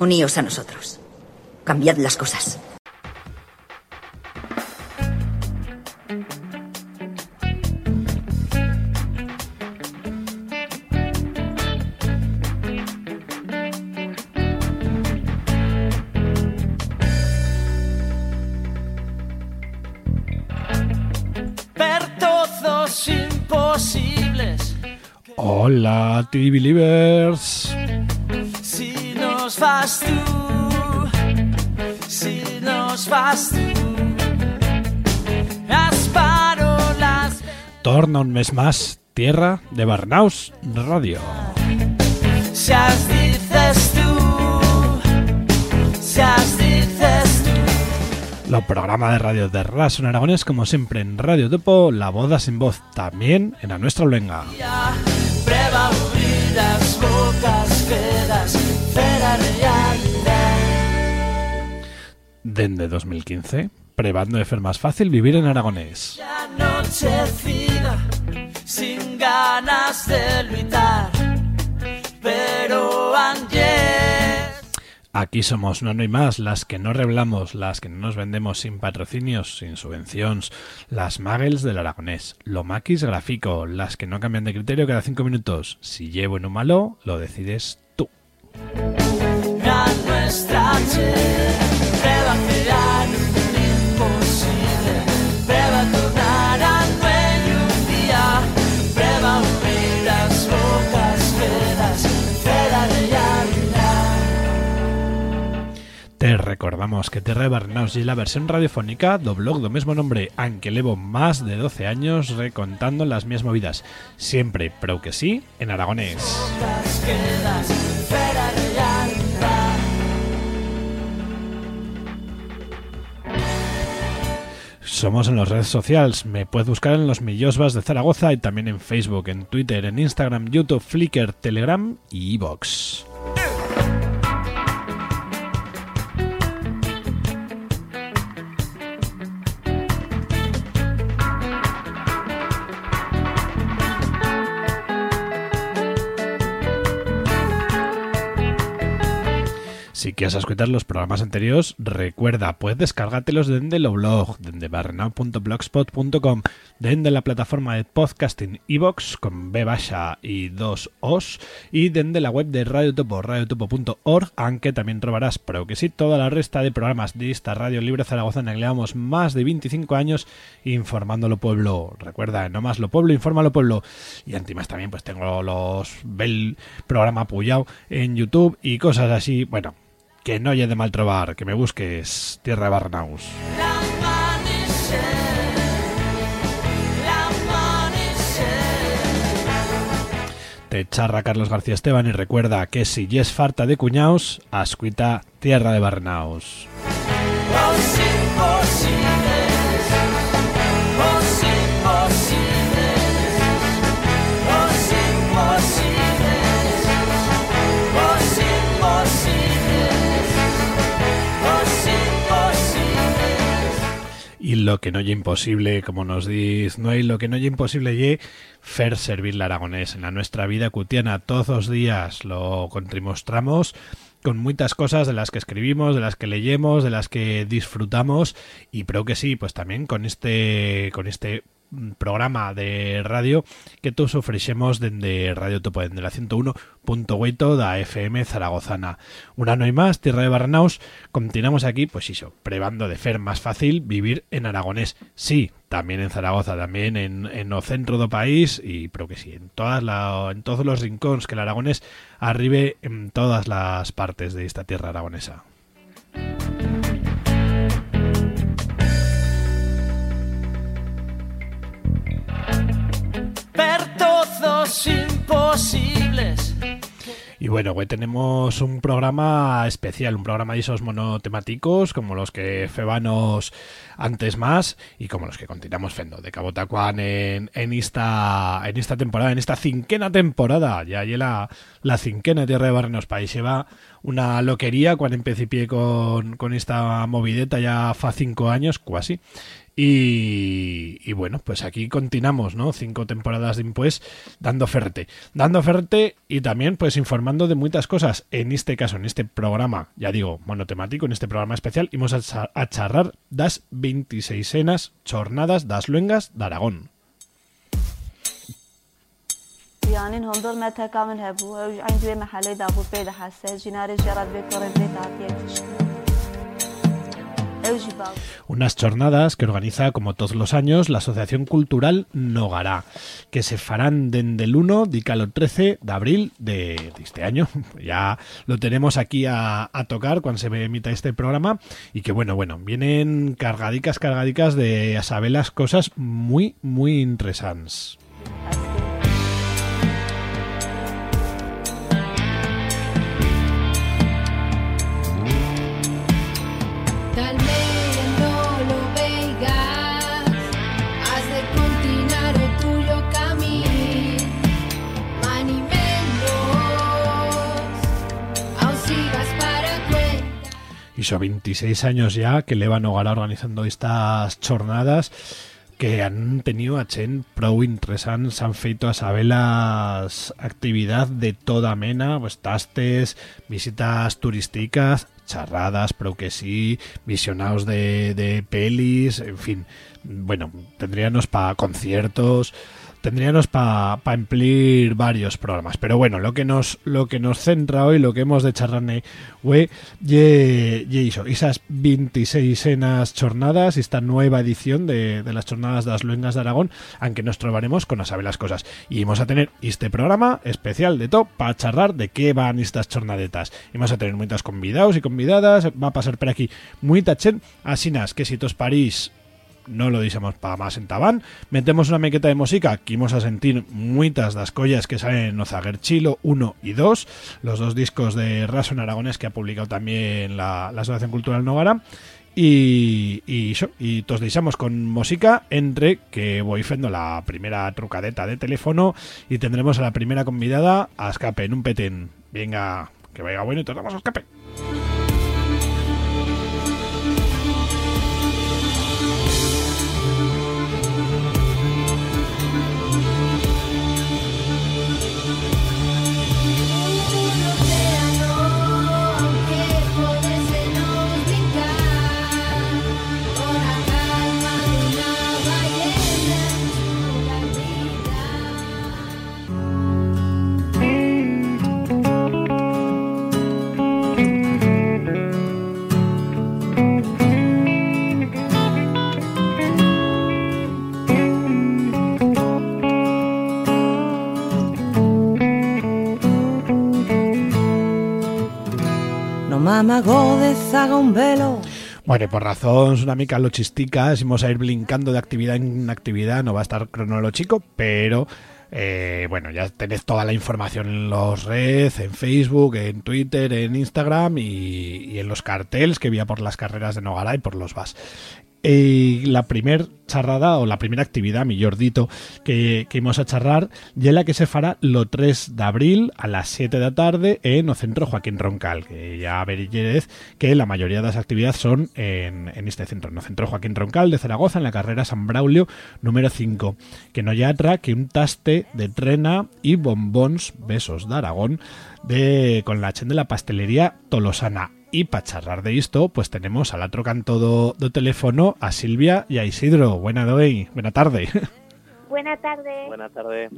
Uníos a nosotros. Cambiad las cosas. Hola, TV Believers. Vas tú, si nos vas tú. Asparolas. Torna un mes más, tierra de Barnaus Radio. Si as dices tú, si as dices tú. Los programas de radio de Ras en Aragones, como siempre en Radio Topo, La Boda sin Voz, también en la nuestra luenga. Ya, Dende 2015, probando de ser más fácil vivir en aragonés. Ya anochecida, sin ganas de luchar, pero ayer. Aquí somos no, no hay más, las que no reblamos, las que no nos vendemos sin patrocinios, sin subvenciones, las magels del aragonés, lo maquis gráfico, las que no cambian de criterio cada cinco minutos. Si llevo en un malo, lo decides tú. a nuestra che, Te recordamos que Terra de Barnaus y la versión radiofónica do blog do mismo nombre, aunque llevo más de 12 años recontando las mías movidas, siempre, pero que sí, en aragonés. Somos en las redes sociales, me puedes buscar en los Millosbas de Zaragoza y también en Facebook, en Twitter, en Instagram, YouTube, Flickr, Telegram y iVoox. Si quieres escuchar los programas anteriores, recuerda, puedes descargártelos desde el blog, desde barrenao.blogspot.com, desde la plataforma de podcasting iVox con B baja y dos Os, y desde la web de Radio Topo, radiotopo.org, aunque también trobarás, pero que sí, toda la resta de programas de esta Radio Libre Zaragoza en la que llevamos más de 25 años informando lo pueblo. Recuerda, no más lo pueblo, informa lo pueblo. Y antimas también, pues tengo los bel programa apoyado en YouTube y cosas así. Bueno, que no haya de mal trobar, que me busques Tierra de Barnaus. Te charra Carlos García Esteban y recuerda que si yes farta de cuñaos, ascuita Tierra de Barnaus. Y lo que no es imposible, como nos dice, no hay lo que no es imposible y fer servir la aragonés en la nuestra vida cotidiana todos los días. Lo contramostramos con muchas cosas de las que escribimos, de las que leemos, de las que disfrutamos y creo que sí, pues también con este con este programa de radio que todos ofrecemos desde Radio Topo, desde la 101.8 da FM Zaragozana. Una no hay más, Tierra de Barnaus, continuamos aquí, pues eso, probando de fer más fácil vivir en aragonés. Sí, también en Zaragoza, también en, en centro do país y creo que sí, en todas en todos los rincones que el aragonés arribe en todas las partes de esta tierra aragonesa. Imposibles. Y bueno, hoy tenemos un programa especial, un programa de esos monotemáticos, como los que febanos antes más y como los que continuamos fendo de Cabo Tacuán en, en esta en esta temporada, en esta cinquena temporada, ya hay la, la cinquena de Tierra de Barrenos País lleva una loquería cuando empecé con, con esta movideta ya fa cinco años, casi. Y, bueno, pues aquí continuamos, ¿no? Cinco temporadas de Impues dando ferte. Dando ferte y también pues informando de muchas cosas. En este caso, en este programa, ya digo, monotemático, en este programa especial, íbamos a, charrar das 26 enas jornadas das luengas de Aragón. Unas jornadas que organiza, como todos los años, la Asociación Cultural Nogará, que se farán desde el 1 de al 13 de abril de, este año. Ya lo tenemos aquí a, tocar cuando se emita este programa. Y que, bueno, bueno, vienen cargadicas, cargadicas de saber las cosas muy, muy interesantes. Hizo 26 años ya que Leva Nogara organizando estas jornadas que han tenido a Chen pro interesantes, han feito a sabelas actividad de toda mena, pues tastes, visitas turísticas, charradas, pero que sí, visionados de, de pelis, en fin, bueno, tendríamos para conciertos, tendríamos para pa emplir varios programas. Pero bueno, lo que nos lo que nos centra hoy, lo que hemos de charlarne we ye, ye esas 26 enas jornadas, esta nueva edición de, las jornadas de las luengas de Aragón, aunque nos trobaremos con a saber las cosas. Y vamos a tener este programa especial de top para charlar de qué van estas jornadetas. Y vamos a tener muchas convidados y convidadas, va a pasar por aquí muy tachen, así que si tos París no lo dixemos para más en Tabán. Metemos una mequeta de música que vamos a sentir muitas das collas que salen en Ozaguer Chilo 1 y 2, los dos discos de Raso en Aragones que ha publicado también la, Asociación Cultural Nogara. Y, y, y tos deixamos con música entre que voy fendo la primera trucadeta de teléfono y tendremos a la primera convidada a escape en un petén. Venga, que vaya bueno y te damos a escape. Un velo. Bueno, por razones una mica logísticas, vamos a ir blincando de actividad en actividad, no va a estar cronológico, pero eh, bueno, ya tenéis toda la información en los redes, en Facebook, en Twitter, en Instagram y, en los carteles que vía por las carreras de Nogara y por los VAS. Y la primer charrada o la primera actividad, mejor dito, que, que a charrar, ya la que se fará lo 3 de abril a las 7 de la tarde en el Centro Joaquín Roncal, que ya veréis que la mayoría de las actividades son en, este centro, en el Centro Joaquín Roncal de Zaragoza, en la carrera San Braulio número 5, que no ya atrás que un taste de trena y bombons besos de Aragón de, con la chen de la pastelería Tolosana y para charlar de esto, pues tenemos al otro canto de teléfono a Silvia y a Isidro. Buena doy, buena tarde. Buena tarde. Buena tarde.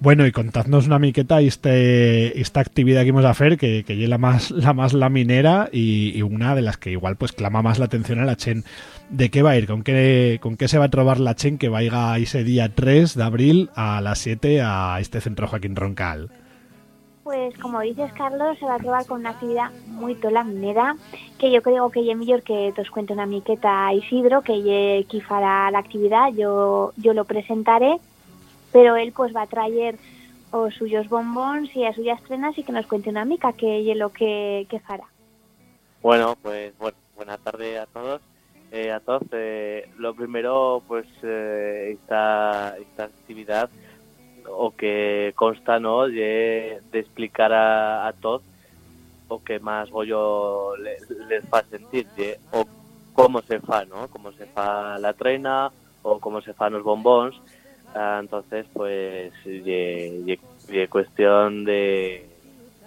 Bueno, y contadnos una miqueta este, esta actividad que vamos a hacer, que, que es la más, la más laminera y, una de las que igual pues clama más la atención a la Chen. ¿De qué va a ir? ¿Con qué, con qué se va a trobar la Chen que vaya ese día 3 de abril a las 7 a este centro Joaquín Roncal? Pues como dices, Carlos, se va a probar con una actividad muy tola minera, que yo creo que mejor que os cuente una miqueta Isidro, que fará la actividad, yo yo lo presentaré, pero él pues va a traer os suyos bombons y a suyas trenas y que nos cuente una mica que ye lo que, que. Bueno, pues bueno, buena tarde a todos. Eh, a todos, eh, lo primero, pues eh, esta, esta actividad o que consta no de, explicar a, a todos o que más les fa sentir ye, o cómo se fa, ¿no? Cómo se fa la trena o cómo se fan los bombons. Ah, entonces, pues, ye cuestión de,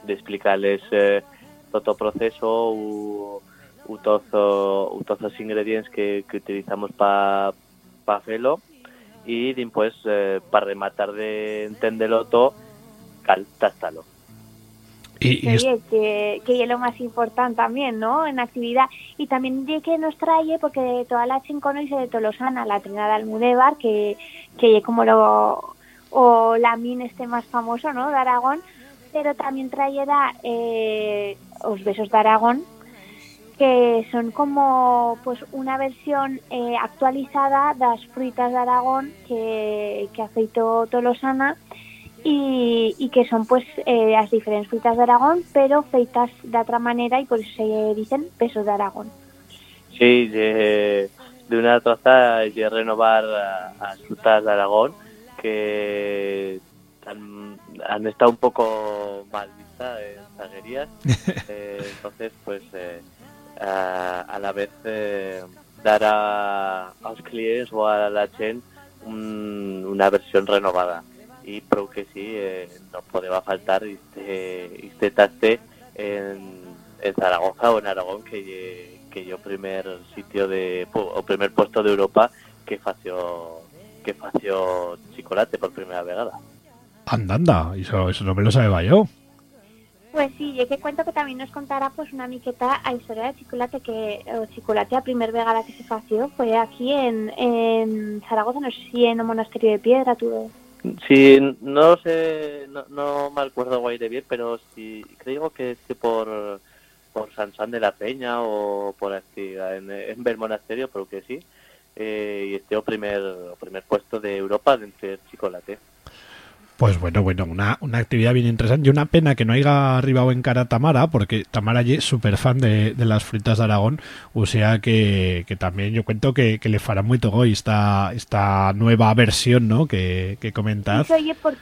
de explicarles eh, todo el proceso u, u, todos los ingredientes que, que utilizamos para pa hacerlo y después eh, para rematar de entenderlo todo, cal tástalo. Y, y es- Oye, que, que es lo más importante también, ¿no? En actividad. Y también de que nos trae, porque toda la chincona y de Tolosana, la trenada Almudévar, que, que es como lo, o la min este más famoso, ¿no? De Aragón, pero también traerá eh, os besos de Aragón, que son como pues una versión eh, actualizada de las frutas de Aragón que, que aceitó Tolosana y, y que son pues eh, las diferentes frutas de Aragón, pero feitas de otra manera y por eso se dicen besos de Aragón. Sí, de, de una troza de renovar las frutas de Aragón que han, han estado un poco mal vistas en zaguerías. Eh, entonces, pues eh, a, a la vez eh, dar a, a los clientes o a la gente un- una versión renovada. Y creo que sí, eh, no podía faltar este, este en, Zaragoza o en Aragón, que que yo primer sitio de o primer puesto de Europa que fació que fació chocolate por primera vegada. anda, anda, eso, eso no me lo sabía yo. Pues sí, yo que cuento que también nos contará pues una miqueta a historia de chocolate que o chocolate a primer vegada que se fació fue aquí en, en Zaragoza, no sé si en el monasterio de Piedra tuve. Sí, no sé, no, no me acuerdo guay bien, pero sí creo que es que por por San Juan de la Peña o por aquí en, en el monasterio, pero que sí. Eh, y este o primer primer puesto de Europa de entre chocolate. Pues bueno, bueno, una, una actividad bien interesante y una pena que no haya arribado en cara a Tamara, porque Tamara es súper fan de, de las frutas de Aragón, o sea que, que también yo cuento que, que le fará muy togo esta, esta nueva versión, ¿no? Que, que comentad. Sí, oye, por-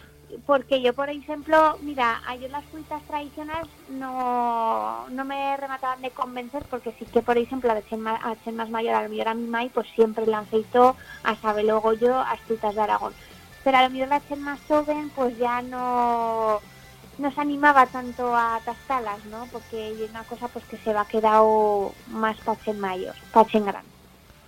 porque yo, por ejemplo, mira, a yo las frutas tradicionales no, no me remataban de convencer porque sí que, por ejemplo, a a Chen más mayor, a lo a mi mai, pues siempre le aceitó a sabe luego yo a las frutas de Aragón. Pero a lo mejor la Chen más joven, pues ya no no se animaba tanto a tastalas, ¿no? Porque es una cosa pues que se va quedado más para Chen mayor, para Chen grande.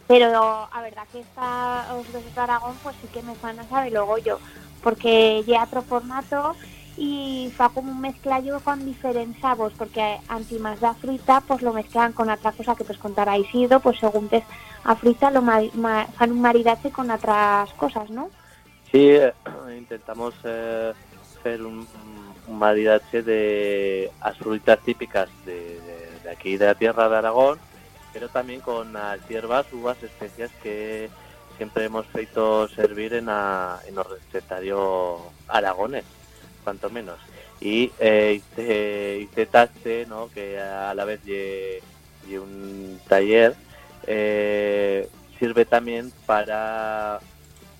Pero a verdad que esta os besos de Aragón pues sí que me fan a sabe luego yo porque lleva otro formato y fa como un mezclallo con diferentes sabores porque anti más da fruta pues lo mezclan con otra cosa que pues contará Isidro pues según tes a fruta lo ma, ma- fan un maridaje con otras cosas ¿no? Sí, eh, intentamos eh, hacer un, un de las frutas típicas de, de- de aquí de la tierra de Aragón, pero también con las hierbas, uvas, especias que siempre hemos feito servir en, a, en los recetarios aragones, cuanto menos. Y eh, hice, hice taste, ¿no? que a la vez y, un taller, eh, sirve también para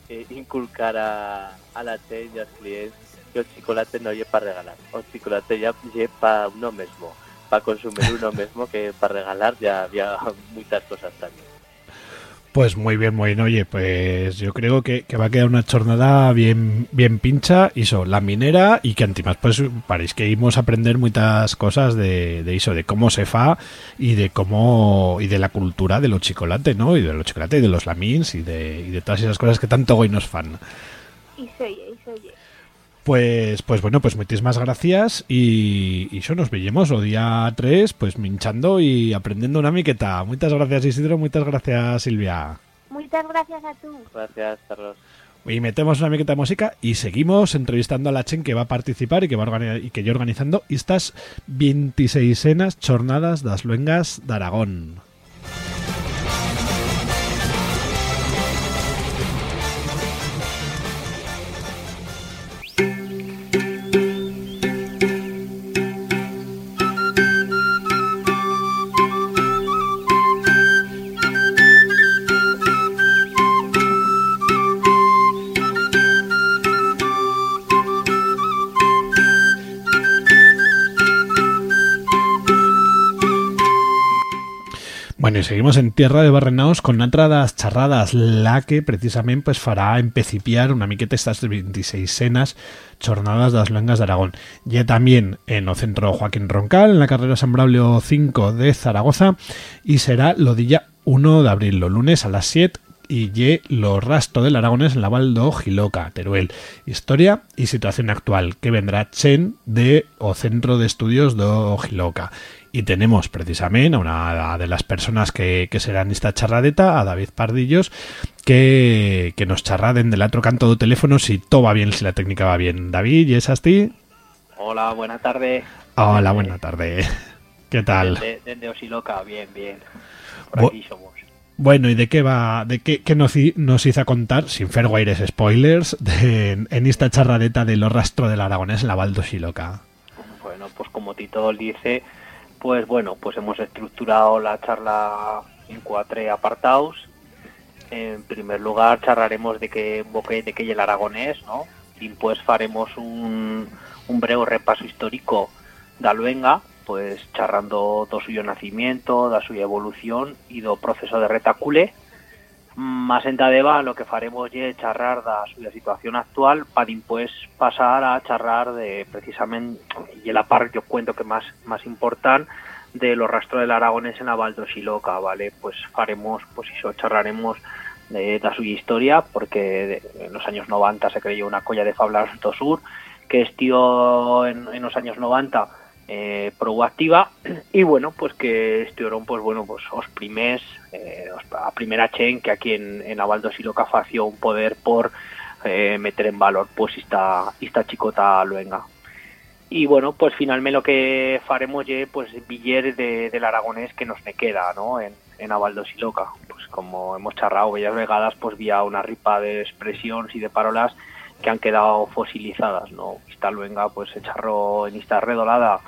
eh, inculcar a, a la gente y a los que el chocolate no es para regalar, el chocolate ya es para uno mismo, para consumir uno mismo que para regalar ya había muchas cosas también. Pues muy bien, muy bien. Oye, pues yo creo que, que va a quedar una jornada bien, bien pincha, hizo la minera y que antimás pues parece que íbamos a aprender muchas cosas de, de eso, de cómo se fa y de cómo y de la cultura de los chocolates, ¿no? Y de los chocolates y de los lamins y de, y de todas esas cosas que tanto hoy nos fan. y y Pues, pues bueno, pues muchísimas gracias y, y eso nos veíamos o día 3, pues minchando y aprendiendo una miqueta. Muchas gracias Isidro, muchas gracias Silvia. muchas gracias a tú Gracias, Carlos. Y metemos una miqueta de música y seguimos entrevistando a la Chen que va a participar y que va a y que yo organizando estas 26 jornadas das luengas de Aragón. Seguimos en Tierra de Barrenaos con otras charradas, la que precisamente pues fará empecipiar una miqueta estas 26 cenas jornadas de las luengas de Aragón. Ya también en el centro Joaquín Roncal, en la carrera San Braulio 5 de Zaragoza, y será lo día 1 de abril, los lunes a las 7 y ye lo rastro del Aragones en la Valdo Giloca, Teruel. Historia y situación actual, que vendrá Chen de o Centro de Estudios de Giloca. Y tenemos precisamente a una de las personas que, que serán esta charradeta, a David Pardillos, que, que nos charraden del otro canto de teléfono si todo va bien, si la técnica va bien. David, ¿y es así? Hola, buena tarde. Hola, buena tarde. ¿Qué tal? Desde, desde Osiloca, bien, bien. Bu- Por aquí somos. Bueno, ¿y de qué va, de qué, qué nos, nos hizo contar, sin Fairwires spoilers, de- en esta charradeta de los rastros del Aragonés la Valdo Xiloca? Bueno, pues como Tito dice, pues bueno, pues hemos estructurado la charla en cuatro apartados. En primer lugar, charlaremos de que boque de que y el aragonés, ¿no? Y pues faremos un, un breve repaso histórico da luenga, pues charrando do suyo nacimiento, da suya evolución y do proceso de retacule. Más en Tadeva lo que faremos es charrar da suya situación actual para después pasar a charrar de precisamente y la par yo cuento que más más importante de los rastros del Aragonés en la Valdo Xiloca, ¿vale? Pues faremos, pues eso, charraremos de, da suya historia, porque en los años 90 se creyó una colla de Fablas do Sur, que estió en, en los años 90 eh, proactiva. Y bueno pues que estuvieron pues bueno pues os primers eh, os- a primera chen que aquí en, en Avaldo Siloca fació un poder por eh, meter en valor pues esta esta chicota luenga. Y bueno pues finalmente lo que faremos ye pues biller de, del aragonés que nos me queda no en, en Avaldo Siloca. Pues como hemos charrado bellas vegadas pues vía una ripa de expresiones y de parolas que han quedado fosilizadas, ¿no? Esta luenga, pues, se charró en esta redolada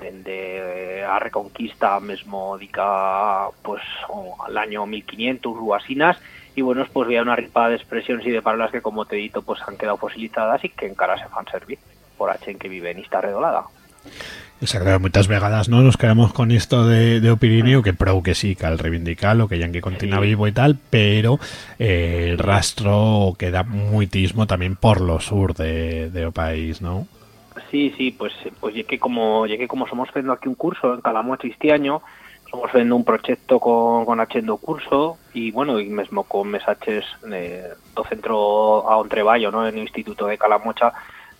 dende eh, a Reconquista mesmo dica, pues, o al año 1500 o asinas, y bueno, pues había una ripa de expresiones y de palabras que, como te he dicho, pues han quedado fosilizadas y que en cara se fan servir por H en que vive en esta redolada. Exacto, muchas vegadas, ¿no? Nos quedamos con esto de, de Opirineo, que prou que sí, que al reivindicarlo, que ya que continúa Sí. vivo y tal, pero eh, el rastro queda muy tismo también por lo sur de, de o país, ¿no? Sí, sí, pues pues como como somos haciendo aquí un curso en Calamocha este año, somos haciendo un proyecto con, con Hachendo curso y bueno, y mismo con mesaches de, do centro a un ¿no? En el Instituto de Calamocha,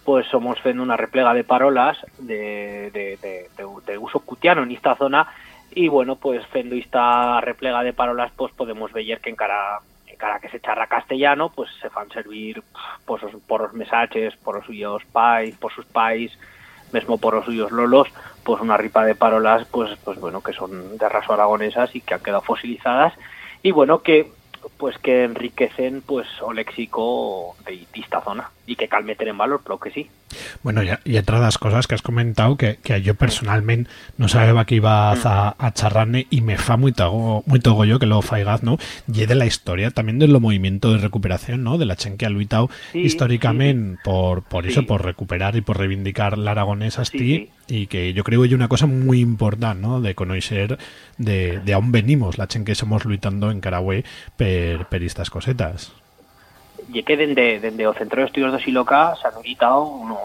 pues somos haciendo una replega de parolas de, de, uso cutiano en esta zona y bueno, pues haciendo esta replega de parolas, pues podemos ver que en cara cara que se charra castellano, pues se fan servir os- por los mesaches, por los suyos pais, por sus pais, mesmo por los suyos lolos, pues una ripa de parolas, pues, pues bueno, que son de raso aragonesas y que han quedado fosilizadas. Y bueno, que pues que enriquecen pues o léxico de esta zona y que cal meter en valor, claro que sí. Bueno, y, y otra de las cosas que has comentado que, que yo personalmente no sabía que ibas a, a charrarne y me fa muy tago, muy togo yo que lo faigaz, ¿no? Y de la historia también de los movimientos de recuperación, ¿no? De la chen que ha luitado Sí, históricamente por, por eso, Sí. por recuperar y por reivindicar la aragonesa Sí, sí. y que yo creo que una cosa muy importante, ¿no? De conocer de, de aún venimos, la chen que somos luitando en Carahue per, per estas cosetas. Y que dende, dende o Centro de Estudios de Siloca se han editado uno,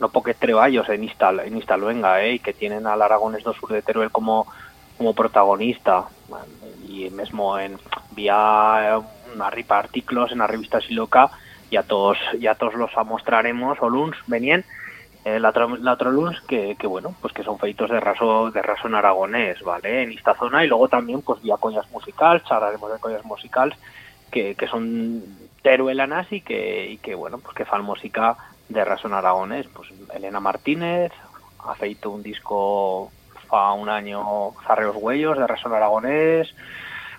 no treballos en esta, en esta luenga, eh, y que tienen al Aragones do Sur de Teruel como, como protagonista. Y mismo en vía una ripa artículos en la revista Siloca, y a todos, y a todos los mostraremos, o luns venían, eh, la, la luns que, que bueno pues que son feitos de raso de raso en aragonés vale en esta zona y luego también pues vía collas musicales charlaremos de collas musicales que, son teruelanas y que, bueno pues que fan música de raso en aragonés pues Elena Martínez ha feito un disco fa un año Zarreos Huellos de raso en aragonés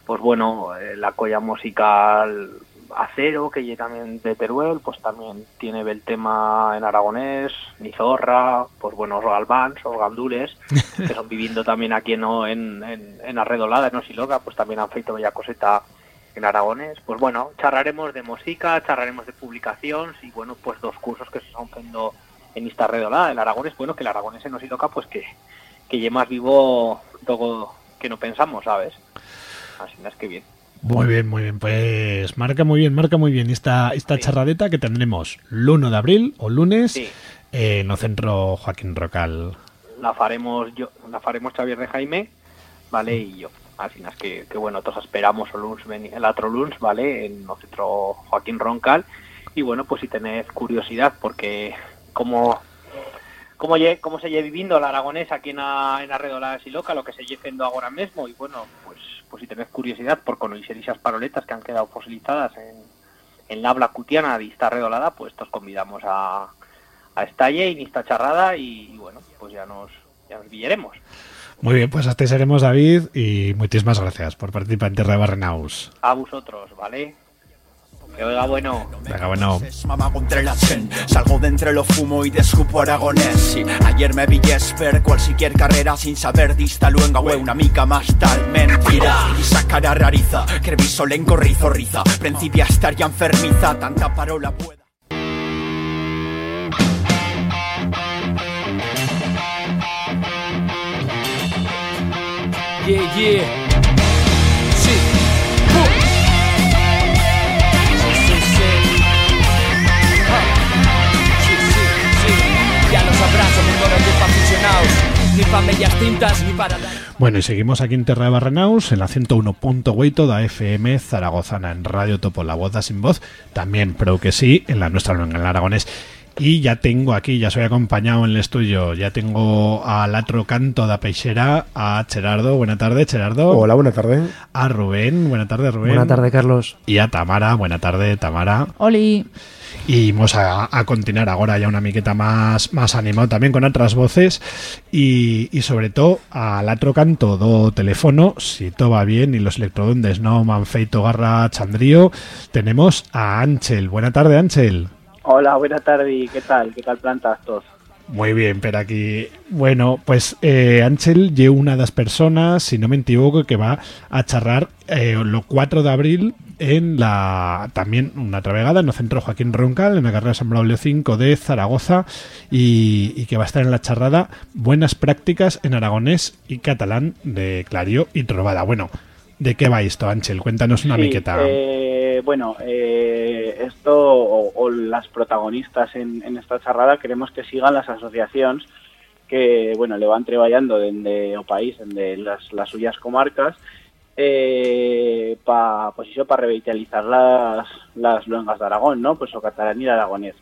pues bueno eh, la colla musical Acero, que lle también de Teruel, pues también tiene el tema en aragonés, Nizorra, pues bueno, os galváns, os gandules, que son viviendo también aquí ¿no? en, en, en Arredolada, en Osiloca, pues también han feito bella coseta en aragonés. Pues bueno, charraremos de música, charraremos de publicaciones y bueno, pues dos cursos que se están haciendo en esta Arredolada, el aragonés, bueno, que el aragonés en Osiloca, pues que, que lle más vivo todo que que no pensamos, ¿sabes? Así es que bien. Muy bien, muy bien. Pues marca muy bien, marca muy bien esta, esta Sí. charradeta que tendremos el 1 de abril o lunes Sí. eh, en el centro Joaquín Rocal. la faremos yo, la faremos Xavier de Jaime, ¿vale? Y yo. Final es que, que bueno, todos esperamos o veni- el otro lunes, ¿vale? En el centro Joaquín Roncal. Y bueno, pues si tenéis curiosidad, porque como lle, como se lle viviendo la aragonés aquí en a, en Arredola y Loca, lo que se lle haciendo ahora mismo, y bueno, pues pues si tenéis curiosidad por conocer esas paroletas que han quedado fosilizadas en, en la habla cutiana de esta redolada, pues os convidamos a, a estalle y esta charrada y, y bueno, pues ya nos, ya nos villaremos. Muy bien, pues hasta ahí seremos David y muchísimas gracias por participar en Tierra de Barrenaus. A vosotros, ¿vale? Que oiga bueno. Venga, bueno. Salgo de entre lo fumo y descupo aragonés. Ayer me vi per cualquier carrera sin saber dista luenga, güey, una mica más tal mentira. Y esa cara rariza, que vi solenco rizo riza, principia estar ya enfermiza, tanta parola pueda. Bueno, y seguimos aquí en Terra de Barrenaus, en la 101.8 da FM Zaragozana, en Radio Topo, la voz da sin voz, también, pero que sí, en la nuestra, en el aragonés. Y ya tengo aquí, ya soy acompañado en el estudio, ya tengo al otro canto da Peixera, a Gerardo, buena tarde, Gerardo. Hola, buena tarde. A Rubén, buena tarde, Rubén. Buena tarde, Carlos. Y a Tamara, buena tarde, Tamara. Oli. Y vamos a, a continuar ahora ya una miqueta más, más animado también con otras voces y, y sobre todo al otro canto do teléfono, si todo va bien y los electrodondes no man feito garra chandrío, tenemos a Ángel. Buena tarde, Ángel. Hola, buena tarde. ¿Qué tal? ¿Qué tal plantas todos? Muy bien, pero aquí... Bueno, pues eh, Ángel lle una de las personas, si no me equivoco, que va a charrar eh, lo 4 de abril en la también una travegada en el centro Joaquín Roncal, en la carrera San Braulio 5 de Zaragoza, y, y que va a estar en la charrada Buenas prácticas en aragonés y catalán de Clario y Trovada. Bueno, ¿de qué va esto, Ángel? Cuéntanos una Sí, miqueta. eh, bueno, eh, esto o, o las protagonistas en, en esta charrada queremos que sigan las asociaciones que, bueno, le van trabajando desde o país, desde las, las suyas comarcas, eh, pa, pues eso, para revitalizar las, las luengas de Aragón, ¿no? Pues o catalán y el aragonés.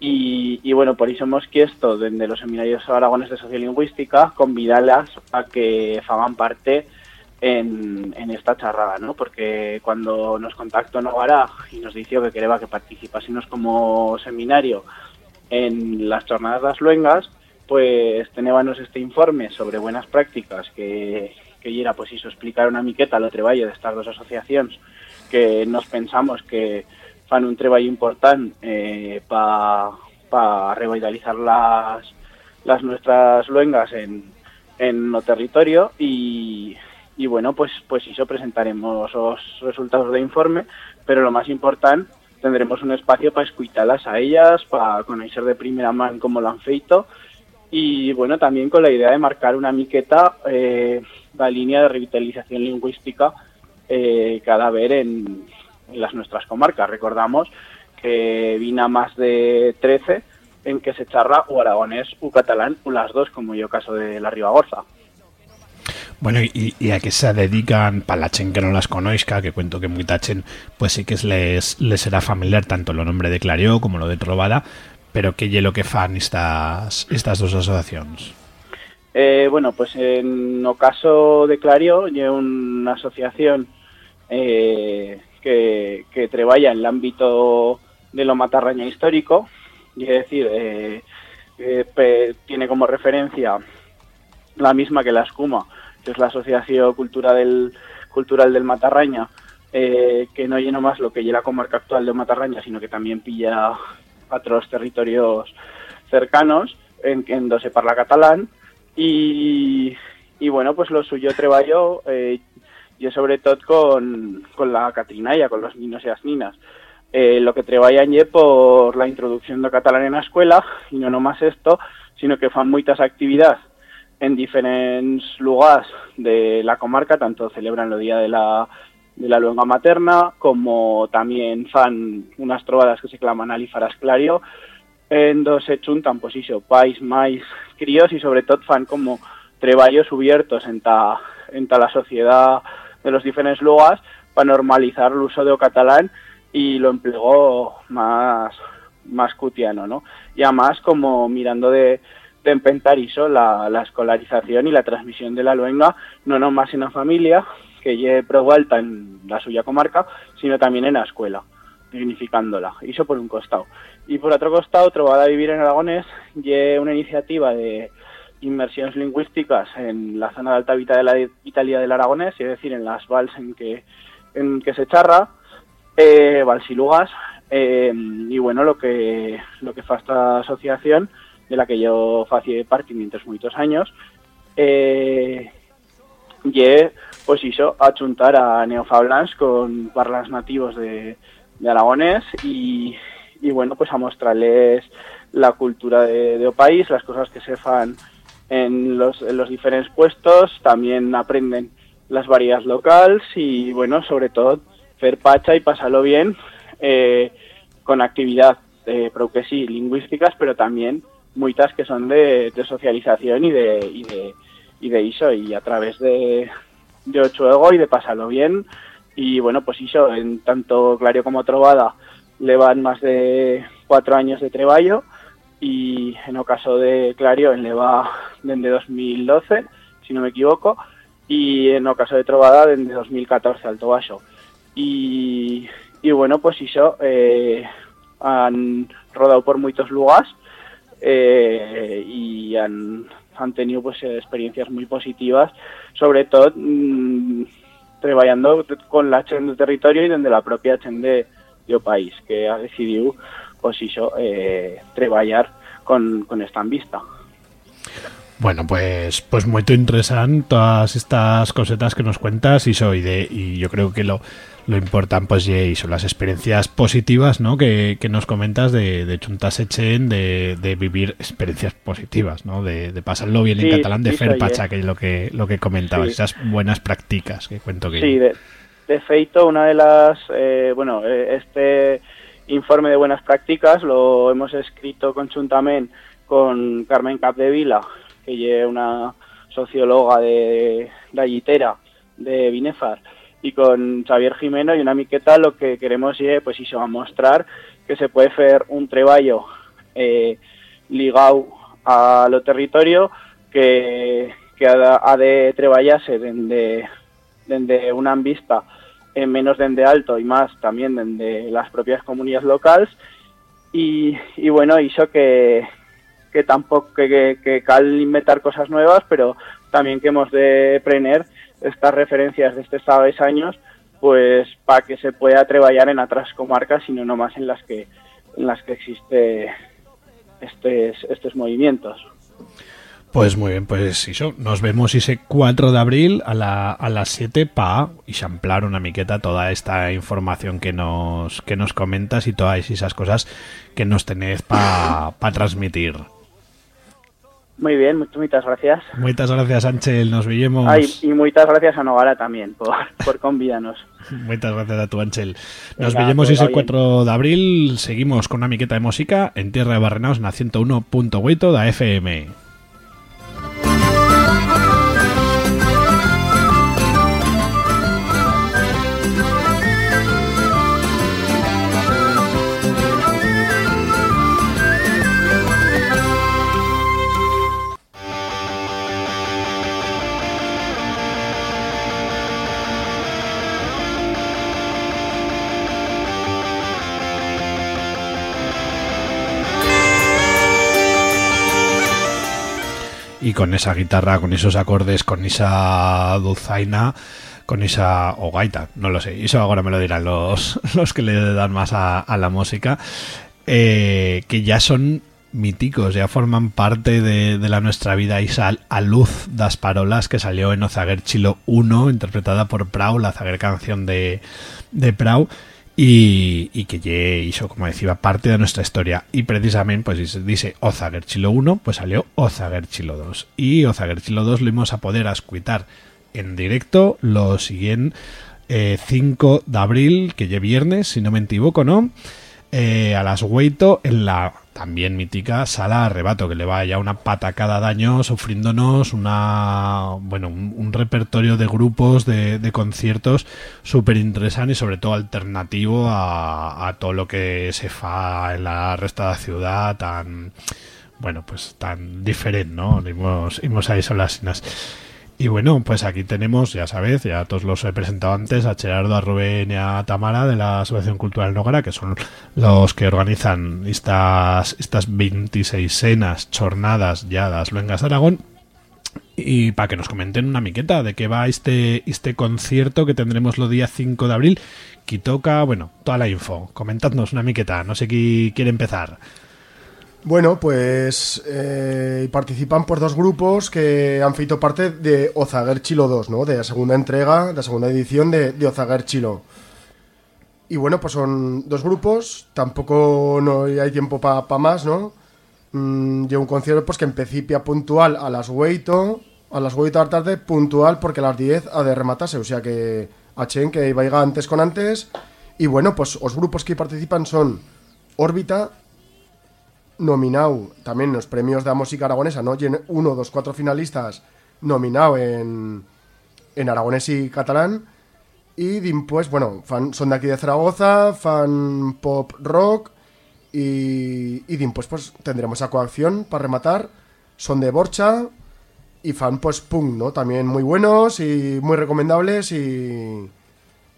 Y, y bueno, por eso hemos quiesto desde los seminarios aragones de sociolingüística convidarlas a que hagan parte en, esta charrada, ¿no? Porque cuando nos contactó Novara y nos dijo que quería que participásemos como seminario en las jornadas das luengas, pues tenébanos este informe sobre buenas prácticas que, que era pues eso, explicar una miqueta lo treballo de estas dos asociaciones que nos pensamos que fan un treballo importante eh, para pa revitalizar las, las nuestras luengas en, en no territorio y, y bueno, pues pues eso presentaremos los resultados de informe, pero lo más importante tendremos un espacio para escucharlas a ellas, para conocer de primera mano cómo lo han feito y bueno, también con la idea de marcar una miqueta eh, la línea de revitalización lingüística eh, cada ver en, las nuestras comarcas. Recordamos que vina más de 13 en que se charra o aragonés o catalán o las dos, como yo caso de la Ribagorza. Bueno, y, a qué se dedican para la chen que no las conozca, que cuento que muy tachen, pues sí que es les, les será familiar tanto lo nombre de Clarió como lo de Trovada, pero que ye lo que fan estas, estas dos asociaciones. Eh, bueno, pues en o caso de Clario, hay una asociación eh, que, que treballa en el ámbito de lo matarraña histórico, y es decir, eh, eh, tiene como referencia la misma que la Escuma, que es la Asociación Cultura del, Cultural del Matarraña, eh, que no llena más lo que lleva la comarca actual de Matarraña, sino que también pilla otros territorios cercanos en, en donde se parla catalán y, y bueno, pues lo suyo treballo eh, yo sobre todo con, con la Catrinaya, con los niños y las ninas. Eh, lo que treballan ye por la introducción do catalán en la escuela y no nomás esto, sino que fan muchas actividades en diferentes lugares de la comarca, tanto celebran el Día de la, de la Luenga Materna, como también fan unas trovadas que se claman Alifaras Clario, en dos se chuntan, pues eso, pais, mais, críos y sobre todo fan como treballos abiertos en ta, en ta la sociedad de los diferentes lugares para normalizar el uso de catalán y lo empleó más más cutiano, ¿no? Y además como mirando de, de eso, la, la, escolarización y la transmisión de la luenga, no nomás en la familia, que lleve prevuelta en la suya comarca, sino también en la escuela, dignificándola. Eso por un costado. Y por otro costado, Trovada Vivir en Aragonés, lleve una iniciativa de inmersiones lingüísticas en la zona de alta Italia del Aragonés, es decir, en las vals en que, en que se charra, eh, Valsilugas, eh, y bueno, lo que lo que fa esta asociación, de la que yo hacía parte mientras muchos años, eh, y pues hizo achuntar a neofablans con parlas nativos de, de Aragonés y, y, bueno, pues a mostrarles la cultura de, de país, las cosas que se fan en los, en los diferentes puestos, también aprenden las variedades locales y bueno, sobre todo, fer pacha y pasarlo bien eh, con actividad, eh, creo que sí, lingüísticas, pero también muchas que son de, de socialización y de, y de, y de ISO y a través de, de Ochuego y de pasarlo bien y bueno, pues ISO en tanto Clario como Trovada le van más de cuatro años de treballo y en el caso de Clario le va desde 2012, si no me equivoco, y en el caso de Trovada desde 2014 al Tobaso. Y, y bueno, pues ISO eh, han rodado por muchos lugares eh, y han, han tenido pues experiencias muy positivas, sobre todo mmm, trabajando con la Chen de territorio y desde la propia Chen de, de país, que ha decidido pues eh, trabajar con, con esta vista. Bueno, pues pues muy interesante todas estas cosetas que nos cuentas y soy de y yo creo que lo lo importante pues y son las experiencias positivas ¿no? que, que nos comentas de, de chuntas echen de, de vivir experiencias positivas ¿no? de, de pasarlo bien Sí, en catalán de sí, fer pacha que es lo que lo que comentabas Sí. esas buenas prácticas que cuento que Sí, de, de feito, una de las, eh, bueno, eh, este informe de buenas prácticas lo hemos escrito conjuntamente con Carmen Capdevila, que es una socióloga de la Llitera de Binefar, y con Xavier Jimeno y una miqueta lo que queremos es, pues, eso, a mostrar que se puede hacer un treballo eh, ligado a lo territorio que, que ha, ha de treballarse desde desde una vista en menos desde alto y más también desde las propias comunidades locales. Y, y bueno, hizo que, que tampoco que, que, que cal inventar cosas nuevas, pero también que hemos de prener estas referencias de estos sabes años pues para que se pueda treballar en otras comarcas y no nomás en las que en las que existe estos, estos movimientos. Pues muy bien, pues eso, nos vemos ese 4 de abril a, la, a las 7 para ejemplar una miqueta toda esta información que nos, que nos comentas y todas esas cosas que nos tenés para transmitir. Muy bien, muchas, gracias. Muchas gracias, Ángel, nos vemos. Ay, y muchas gracias a Nogara también por, por convidarnos. Muchas gracias a tu Ángel. Nos Venga, vemos pues, ese va bien. 4 de abril, seguimos con una miqueta de música en Tierra de Barrenaos en la 101.8 da FM. Y con esa guitarra, con esos acordes, con esa dulzaina, con esa o gaita, no lo sé, eso ahora me lo dirán los, los que le dan más a, la música, eh, que ya son míticos, ya forman parte de, de la nuestra vida y sal a luz das parolas que salió en Ozaguer Chilo 1, interpretada por Prau, la Zaguer canción de, de Prau, y, y que ye hizo, como decía, parte de nuestra historia. Y precisamente, pues dice, Ozager Chilo 1, pues salió Ozager Chilo 2. Y Ozager Chilo 2 lo íbamos a poder ascuitar en directo lo siguiente eh, 5 de abril, que ya viernes, si no me equivoco, ¿no? Eh, a las 8 en la también mítica sala arrebato, que le va ya una patacada de año sufriéndonos una, bueno, un, repertorio de grupos, de, de conciertos súper interesante y sobre todo alternativo a, todo lo que se fa en la resta de la ciudad tan, bueno, pues tan diferente, ¿no? Imos, imos a eso las. Y bueno, pues aquí tenemos, ya sabéis, ya todos los he presentado antes, a Gerardo, a Rubén y a Tamara de la Asociación Cultural Nogara, que son los que organizan estas, estas 26 cenas, jornadas ya las Luengas de Aragón. Y para que nos comenten una miqueta de qué va este, este concierto que tendremos los días 5 de abril, que toca, bueno, toda la info. Comentadnos una miqueta, no sé quién quiere empezar. Bueno, pues eh, participan por dos grupos que han feito parte de Ozaguer Chilo 2, ¿no? De la segunda entrega, de la segunda edición de, de Ozaguer Chilo. Y bueno, pues son dos grupos, tampoco no hay tiempo para pa más, ¿no? Mm, un concierto pues que en principio puntual a las 8, a las 8 de la tarde, puntual porque a las 10 ha de rematarse, o sea que a Chen que vaya antes con antes. Y bueno, pues los grupos que participan son Órbita, nominado también en los premios de la música aragonesa, ¿no? Uno, dos, cuatro finalistas nominado en, en aragonés y catalán. Y pues, bueno, fan, son de aquí de Zaragoza, fan pop rock. Y, y pues, pues tendremos a coacción para rematar. Son de Borcha y fan pues punk, ¿no? También muy buenos y muy recomendables y...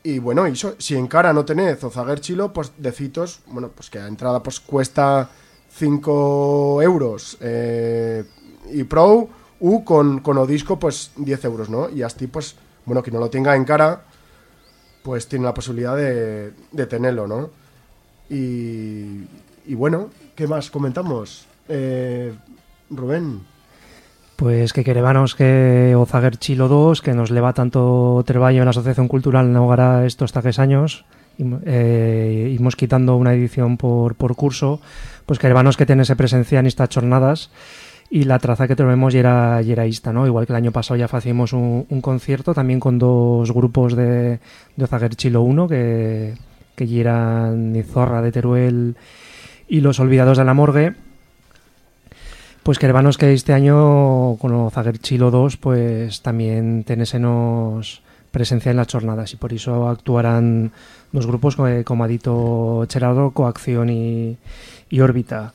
Y bueno, si en cara no tenés Ozaguer Chilo, pues decitos, bueno, pues que a entrada pues cuesta 5 euros eh, y Pro, u con, con o disco pues 10 euros, ¿no? Y así pues, bueno, que no lo tenga en cara, pues tiene la posibilidad de, tenerlo, ¿no? Y, y bueno, ¿qué más comentamos? Eh, Rubén. Pues que querebanos que Ozaguer Chilo 2, que nos leva tanto trabajo en la Asociación Cultural Nogara estos taques años, im- eh, quitando una edición por, por curso, pues querebanos que tenese presencia en estas jornadas y la traza que tenemos y era, era esta, ¿no? Igual que el año pasado ya hacíamos un, concierto también con dos grupos de, de Ozaguer Chilo 1 que, que eran Nizorra de Teruel y Los Olvidados de la Morgue pues que hermanos que este año con Zaguer Chilo 2 pues también tenésenos presencia en las jornadas y por eso actuarán dos grupos eh, como ha dicho Gerardo, Coacción y, y Órbita.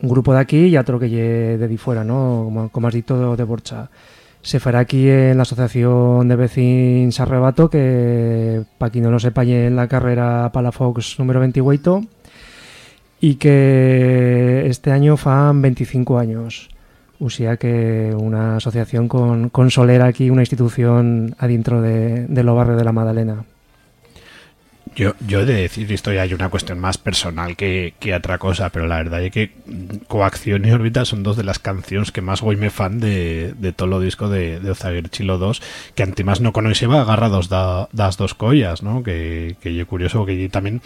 Un grupo de aquí y otro que lle de di fuera, ¿no? Como, como has dicho de Borcha. Se fará aquí en la Asociación de Vecins Arrebato, que para quien no lo sepa, en la carrera Palafox número 28 y que este año fan 25 años. O sea que una asociación con, con solera aquí, una institución adentro de, de lo barrio de la Madalena. Yo, yo he de decir, esto ya hay una cuestión más personal que, que otra cosa, pero la verdad es que Coacción y Órbita son dos de las canciones que más hoy me fan de, de todo el disco de, de Ozaguer Chilo 2, que antimás no conocía agarrados da, das dos collas, ¿no? Que, que yo curioso que también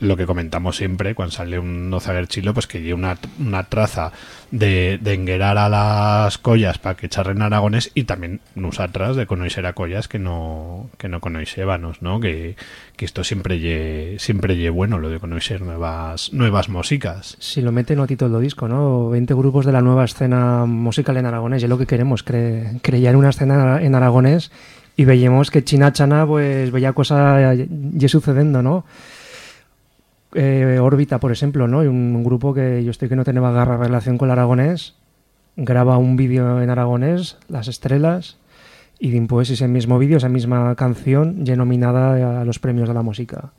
lo que comentamos siempre cuando sale un Ozaguer Chilo, pues que lleve una, una traza de, de enguerar a las collas para que charren aragones y también nosotras de conocer a collas que no que no conocébanos, ¿no? Que, que esto siempre lle, siempre bueno lo de conocer nuevas nuevas músicas. Si lo mete no título disco, ¿no? 20 grupos de la nueva escena musical en aragonés, y lo que queremos, cre una escena en aragonés y veíamos que China Chana pues veía cosa ya sucediendo, ¿no? Eh, Órbita, por ejemplo, ¿no? Y un, un grupo que yo estoy que no tenía garra relación con el aragonés, graba un vídeo en aragonés, Las Estrellas, y después ese mismo vídeo, esa misma canción, ya nominada a los premios de la música.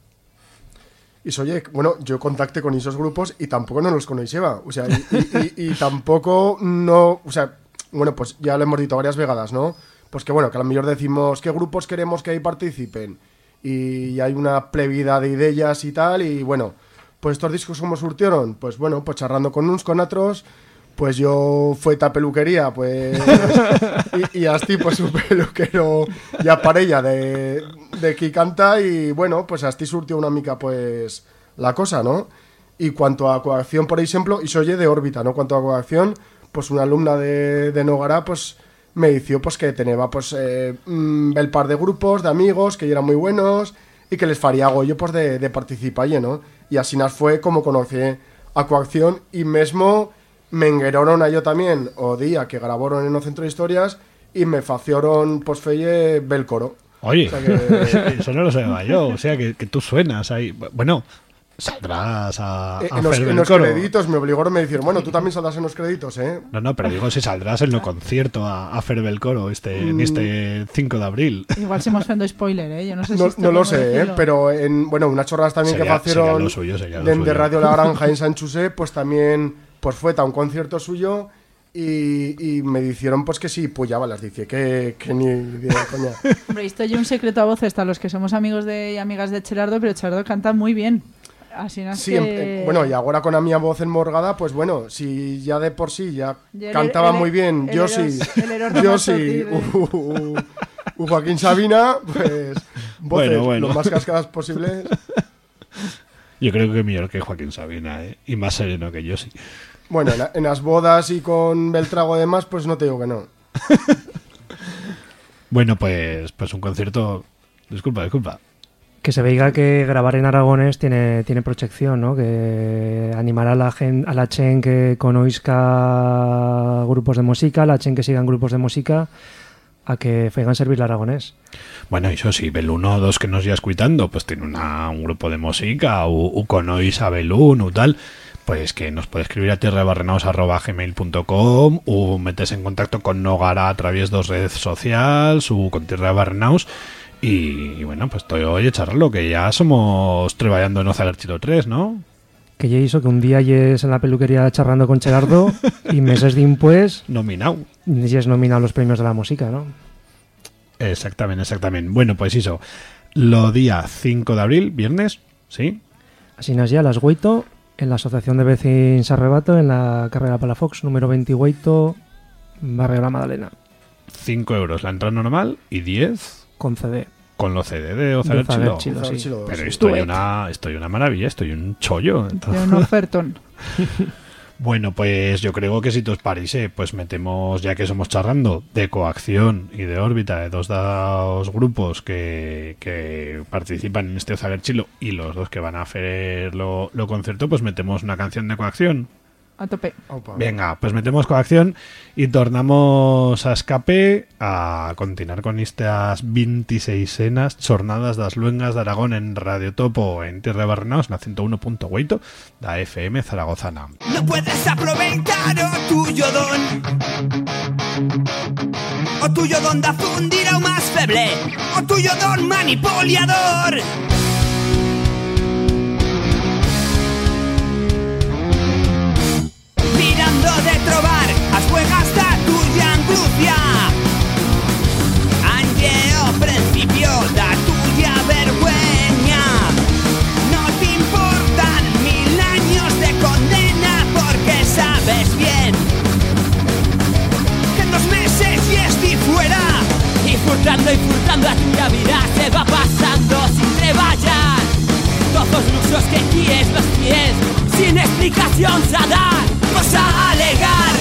Y oye, bueno, yo contacté con esos grupos y tampoco no los conocía. O sea, y, y- y- y tampoco no. O sea, bueno, pues ya lo hemos dicho varias vegadas, ¿no? Pues que bueno, que a lo mejor decimos qué grupos queremos que ahí participen. Y hay una plebida de ideas y tal. Y bueno, pues estos discos como surtieron, pues bueno, pues charlando con uns, con otros, pues yo fue ta peluquería, pues y, y así pues un peluquero ya parella de, de qui canta y bueno, pues así surtió una mica pues la cosa, ¿no? Y cuanto a coacción, por ejemplo, y soy de órbita, ¿no? Cuanto a coacción, pues una alumna de, de Nogara, pues me dijo pues que tenía pues eh, mm, el par de grupos de amigos que eran muy buenos y que les faría yo pues de, de participar, ¿no? Y así nas fue como conocí a coacción y mesmo me engueraron a yo también o día que grabaron en el centro de historias y me facieron pues feye bel coro. Oye, O sea que- eso no lo sabía yo. O sea, que, que tú suenas ahí. Bueno, saldrás a, Eh, a en los, en créditos me obligaron, me dijeron, bueno, tú también saldrás en los créditos, ¿eh? No, no, pero digo si saldrás en el concierto a, a hacer el coro este, en Mm. este 5 de abril. Igual se hemos haciendo spoiler, ¿eh? Yo no sé si No, esto no lo sé, ¿eh? pero en, bueno, unas chorradas también Sería- que hicieron lo suyo, lo de, de Radio La Granja en San Chusé, pues también pues fue a un concierto suyo y, y me dijeron pues que sí, pues ya las dije, que, que ni de coña. Hombre, esto yo un secreto a voces a los que somos amigos de, y amigas de Chelardo, pero Chelardo canta muy bien. Así no es Sí, que... bueno, y ahora con la mía voz enmorgada, pues bueno, si ya de por sí ya el- cantaba el- muy bien, el yo sí, yo sí, Tigre. uh, uh, uh, Joaquín Sabina, pues voces Bueno, bueno. lo más cascadas posibles. Yo creo que mejor que Joaquín Sabina, ¿eh? Y más sereno que yo, sí. Bueno, en, en las bodas y con Beltrago de más, pues no te digo que no. Bueno, pues, pues un concierto... Disculpa, disculpa. Que se veiga que grabar en aragonés tiene, tiene proyección, ¿no? Que animará a la, gen, a la chen que conozca grupos de música, la chen que sigan grupos de música, a que feigan servir el aragonés. Bueno, eso sí, Bel uno o dos que nos ya escuchando, pues tiene una, un grupo de música, o, conois a Belún o tal, pues que nos puede escribir a tierrabarrenaus.gmail.com o metes en contacto con Nogara a través de redes sociales o con Tierra de Barrenaus y, y bueno, pues estoy hoy charlarlo, que ya somos trabajando en Ozagarchilo 3, ¿no? Que ya hizo que un día yes en la peluquería charlando con Gerardo y meses después Nominado. es nominado a los premios de la música, ¿no? Exactamente, exactamente. Bueno, pues eso, lo día 5 de abril, viernes, ¿sí? Así nas ya las 8 en la Asociación de Vecinos Arrebato en la carrera Palafox número 28 Barrio La Madalena 5 euros la entrada normal y 10 con CD. Con los CD de sí. Ozagarchilo, Pero sí. estoy una, estoy una maravilla, estoy un chollo. De un ofertón. Bueno, pues yo creo que si os parece, pues metemos, ya que somos charlando de coacción y de órbita de dos, dos grupos que, que participan en este Ozagarchilo y los dos que van a hacer lo, lo concierto, pues metemos una canción de coacción. A tope. Opa. Venga, pues metemos coacción y tornamos a escape a continuar con estas 26 enas jornadas das luengas de Aragón en Radio Topo en Tierra de Barrenaos na 101.8 da FM Zaragozana. No puedes aproveitar o tuyo don O tuyo don da fundir ao máis feble O tuyo don manipulador Y furtando y furtando a tuya vida se va pasando. Sin trabajar Todos luxos que quieres los pies sin explicación a dar Vamos a alegar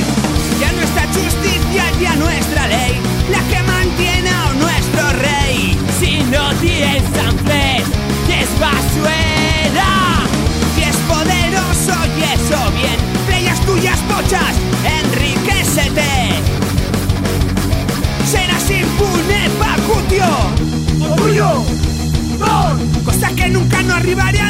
ya nuestra justicia, ya nuestra ley, la que mantiene a nuestro rey. Si no tienes samples, desbasuera don, cosa que nunca no arribaré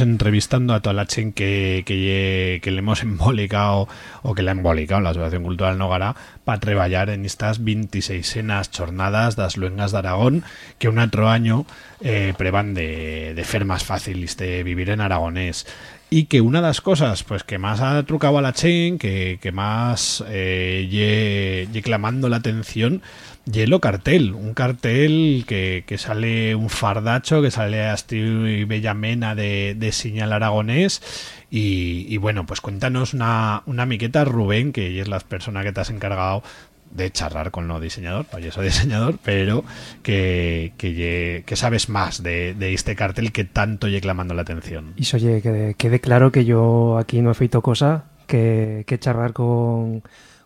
Entrevistando a toda la chen que, que, le hemos embolicado o que le ha embolicado la Asociación Cultural Nogara para trabajar en estas 26 jornadas das luengas de Aragón que un otro año eh, prevan de, de más fácil este vivir en aragonés y que una de las cosas pues que más ha trucado a la chen que, que más eh, lle clamando la atención Hielo cartel, un cartel que, que sale un fardacho, que sale Asti Bellamena de, de señal aragonés. Y, y bueno, pues cuéntanos una, una miqueta, Rubén, que es la persona que te has encargado de charlar con lo diseñador, oye, soy diseñador, pero que, que, que sabes más de, este cartel que tanto lle clamando la atención. Y oye, que quede claro que yo aquí no he feito cosa que, que charlar con,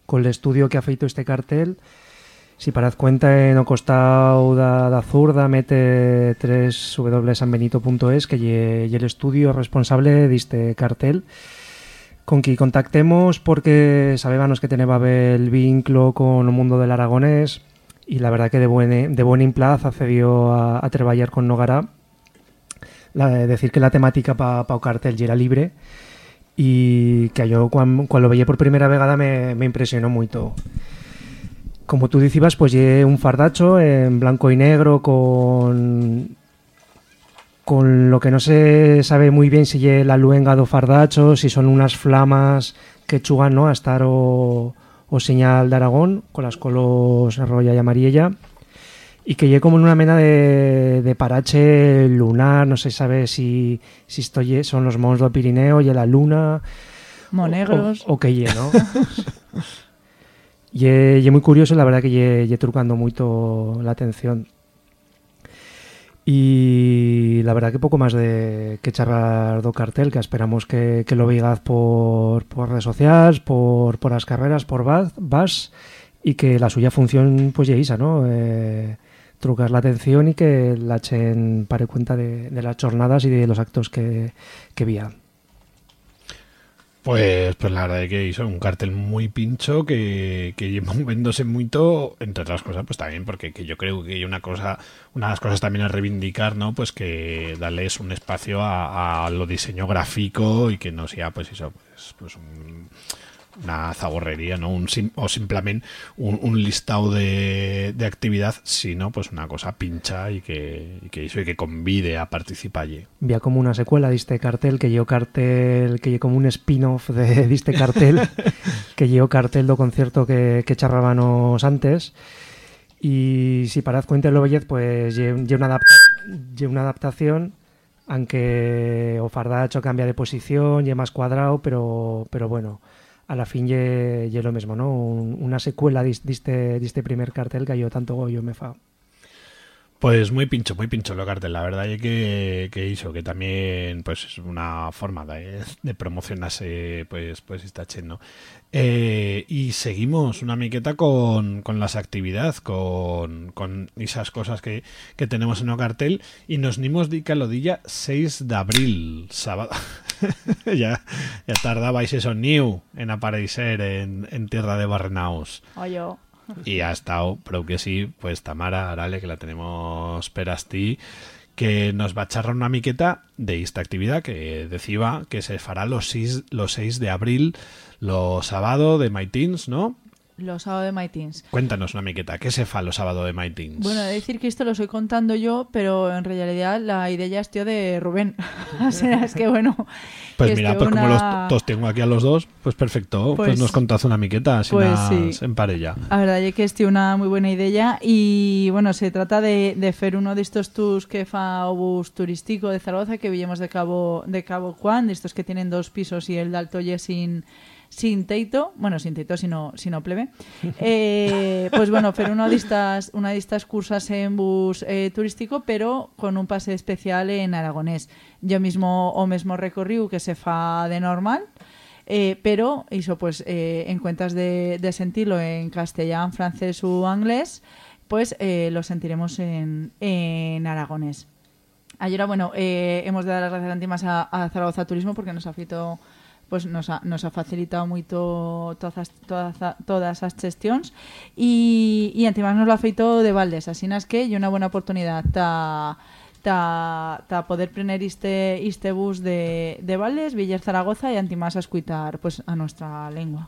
con el estudio que ha feito este cartel. Si parad cuenta en o costado da, da zurda mete 3w.sanbenito.es que lle, lle el estudio responsable de este cartel con qui contactemos porque sabébamos que teneba el vínculo con el mundo del aragonés y la verdad que de buen, de buen implaz accedió a, a trabajar con Nogara la, decir que la temática para pa cartel ya era libre y que yo cuando, lo veía por primera vegada me, me impresionó mucho. Como tú decías pues lle un fardacho en blanco y negro con con lo que no se sabe muy bien si lle la luenga do fardacho si son unas flamas que chugan ¿no? a estar o, o señal de Aragón con las colos roya y amarilla y que lle como en una mena de, de parache lunar, no se sabe si, si esto son los mons do Pirineo y la luna Monegros. o, o que lle, ¿no? Lle muy curioso, la verdad que lle, lle trucando mucho la atención. Y la verdad que poco más de que charlar do cartel, que esperamos que, lo veigaz por, por redes sociales, por, por las carreras, por vas, y que la suya función pues isa, ¿no? Eh, trucar la atención y que la echen pare cuenta de, de las jornadas y de los actos que, que vía. Pues, pues la verdad es que hizo un cartel muy pincho que, que lleva moviéndose mucho, entre otras cosas, pues también porque que yo creo que una cosa, una de las cosas también a reivindicar, ¿no? Pues que darles un espacio a, a lo diseño gráfico y que no sea, pues eso, pues, pues un- una zaborrería, ¿no? Un sim- o simplemente un, un listado de, de actividad, sino pues una cosa pincha y que, y que hizo y que convide a participar allí. Vía como una secuela de este cartel, que llevo cartel, que llevo como un spin-off de, de este cartel, que llevo cartel do concierto que, que charrábamos antes. Y si parad cuenta lo bellez, pues lleva una, adapta- lle una adaptación, aunque o fardacho cambia de posición, y más cuadrado, pero, pero bueno, a la fin lle, lle lo mismo, ¿no? Un- una secuela de este, primer cartel que yo tanto yo me fa. Pues muy pincho, muy pincho lo cartel, la verdad, y que, hizo, que también pues es una forma de, promocionarse pues, pues esta chen. Eh, y seguimos una miqueta con, con las actividades, con, con esas cosas que, que tenemos en el cartel, y nos nimos de calodilla 6 de abril, sábado. ya, tardabais eso new en aparecer en, en tierra de Barrenaos. Oye, Y ha estado, pero que sí, pues Tamara Arale, que la tenemos perasti, que nos va a charrar una miqueta de esta actividad que decía que se fará los 6, los 6 de abril, los sábado de My Teens, ¿no? Los sábados de My Teens. Cuéntanos una miqueta, ¿qué se fa los sábados de My Teens? Bueno, he de decir que esto lo estoy contando yo, pero en realidad la idea ya es tío de Rubén. o sea, es que bueno. Pues mira, es pues como los dos tengo aquí a los dos, pues perfecto, pues, Pues- nos contás una miqueta, así pues sí. en parella. La verdad es que es tío, una muy buena idea y bueno, se trata de, de hacer uno de estos tours que fa o bus turístico de Zaragoza que villemos de Cabo de Cabo Juan, de estos que tienen dos pisos y el de alto ye sin sin teito, bueno, sin teito, sino, sino plebe. Eh, pues bueno, hacer uno de estas, una de estas cursas en bus eh, turístico, pero con un pase especial en aragonés. Yo mismo o mismo recorrido que se fa de normal, eh, pero eso pues en cuentas de, de sentirlo en castellán, francés o inglés, pues lo sentiremos en, en aragonés. Ayer, bueno, hemos de dar las gracias a, a Zaragoza Turismo porque nos ha feito pois nos ha, nos ha facilitado moito todas, todas, todas as xestións e, e antimás nos lo ha feito de Valdes, asinas que é unha buena oportunidade ta, ta, ta poder prener este, este bus de, de Valdes, Villar Zaragoza e antimás a escuitar pois, a nosa lengua.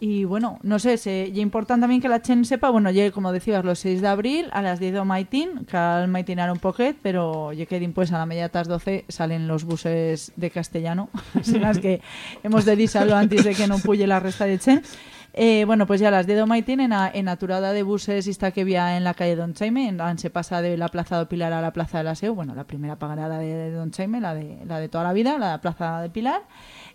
Y bueno, no sé, se, y importante también que la Chen sepa, bueno, ya como decías, los 6 de abril a las 10 de Maitín, que al maitinar un poquet, pero ya que pues a la media tas 12 salen los buses de castellano, son las que hemos de disarlo antes de que no puye la resta de Chen. Eh, bueno, pues ya las 10 de Maitín, en, a, en aturada de buses esta que había en la calle Don Chaime, en se pasa de la Plaza de Pilar a la Plaza de la Seu, bueno, la primera pagarada de, de Don Chaime, la de, la de toda la vida, la Plaza de Pilar.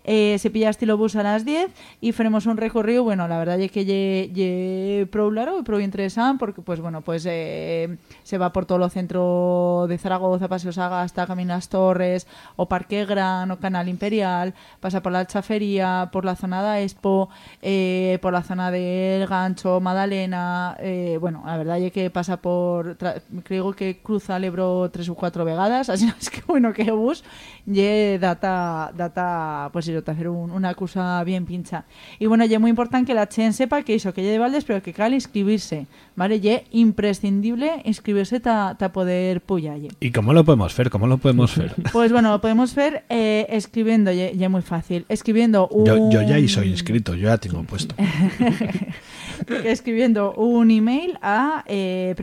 Eh, se pilla estilo bus a las 10 y faremos un recorrido, bueno, la verdad es que lle prou largo y prou interesante porque, pues bueno, pues eh, se va por todo el centro de Zaragoza, Paseo Saga hasta Caminas Torres, o Parque Gran, o Canal Imperial, pasa por la Chafería, por la zona de Expo, eh, por la zona del Gancho, Madalena, eh, bueno, la verdad es que pasa por, creo que cruza el Ebro tres o cuatro vegadas, así es que bueno, que bus, y data, data, pues un- una cosa bien pincha. Y bueno, y es muy importante que la Chen sepa que hizo que lle de Valdes, pero que cal inscribirse, ¿vale? Y es imprescindible inscribirse para poder puyalle. ¿Y cómo lo podemos hacer? ¿Cómo lo podemos hacer? Pues bueno, lo podemos ver eh, escribiendo, y y es muy fácil, escribiendo un... Yo, yo ya soy inscrito, yo ya tengo puesto. escribiendo un email a eh,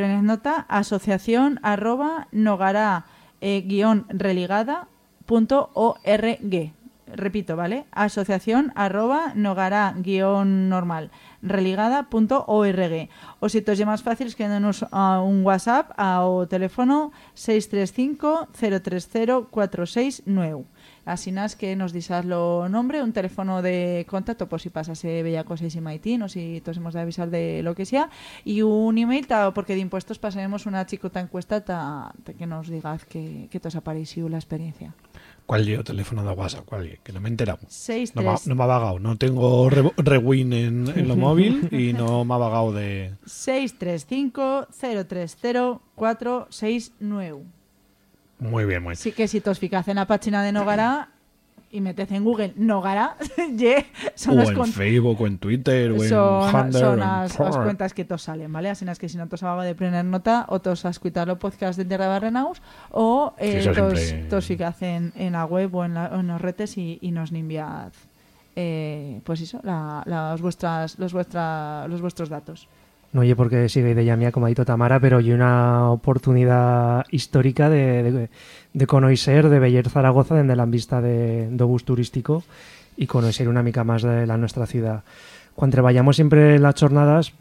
asociación arroba nogara eh, guion religada punto org repito vale asociación arroba nogara guion normal religada punto org. O si te es más fácil escríbenos a un whatsapp ao teléfono 635 030 469 Así nas que nos disas lo nombre, un teléfono de contacto por si pasase bella cosa y si maitín o si todos hemos de avisar de lo que sea y un email porque de impuestos pasaremos una chicota encuesta ta, ta que nos digas que, que te os ha parecido la experiencia. ¿Cuál llevo teléfono de WhatsApp? ¿Cuál lle? Que no me he enterado. No me, ha- tres. no me ha vagado. No tengo re- rewind en, en lo móvil y no me ha vagado de... 635 030 469 Muy bien, muy Así que si te os fijas en la página de Nogara y metes en Google Nogara, ye, son O las en con- Facebook, o en Twitter, o en son, son en las, las Tor. cuentas que todos salen, ¿vale? Así es que si no tos hago de poner nota o tos a escuchar los podcasts de Tierra de Barrenaus o Sí, eh, eso tos, siempre- tos fijas en, en la web o en, la, o en los retes y, y nos enviad eh, pues eso, la, las vuestras, los, vuestra, los vuestros datos. No oye porque sigue de mía como ha dicho Tamara, pero hay una oportunidad histórica de, de, de conocer de Beller Zaragoza desde la vista de, do bus turístico y conocer una mica más de la nuestra ciudad. Cuando vayamos siempre las jornadas,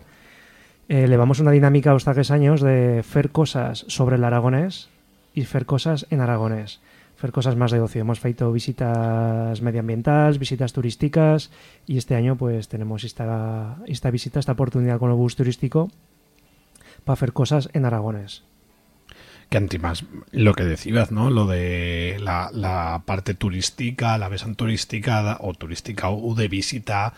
eh, le vamos una dinámica a los taques años de hacer cosas sobre el aragonés y hacer cosas en aragonés. Hacer cosas más de ocio. Hemos feito visitas medioambientales, visitas turísticas y este año pues tenemos esta, esta visita, esta oportunidad con el bus turístico para hacer cosas en aragonés. que antimás lo que decías, ¿no? Lo de la, la parte turística, la besan turística o turística o de visita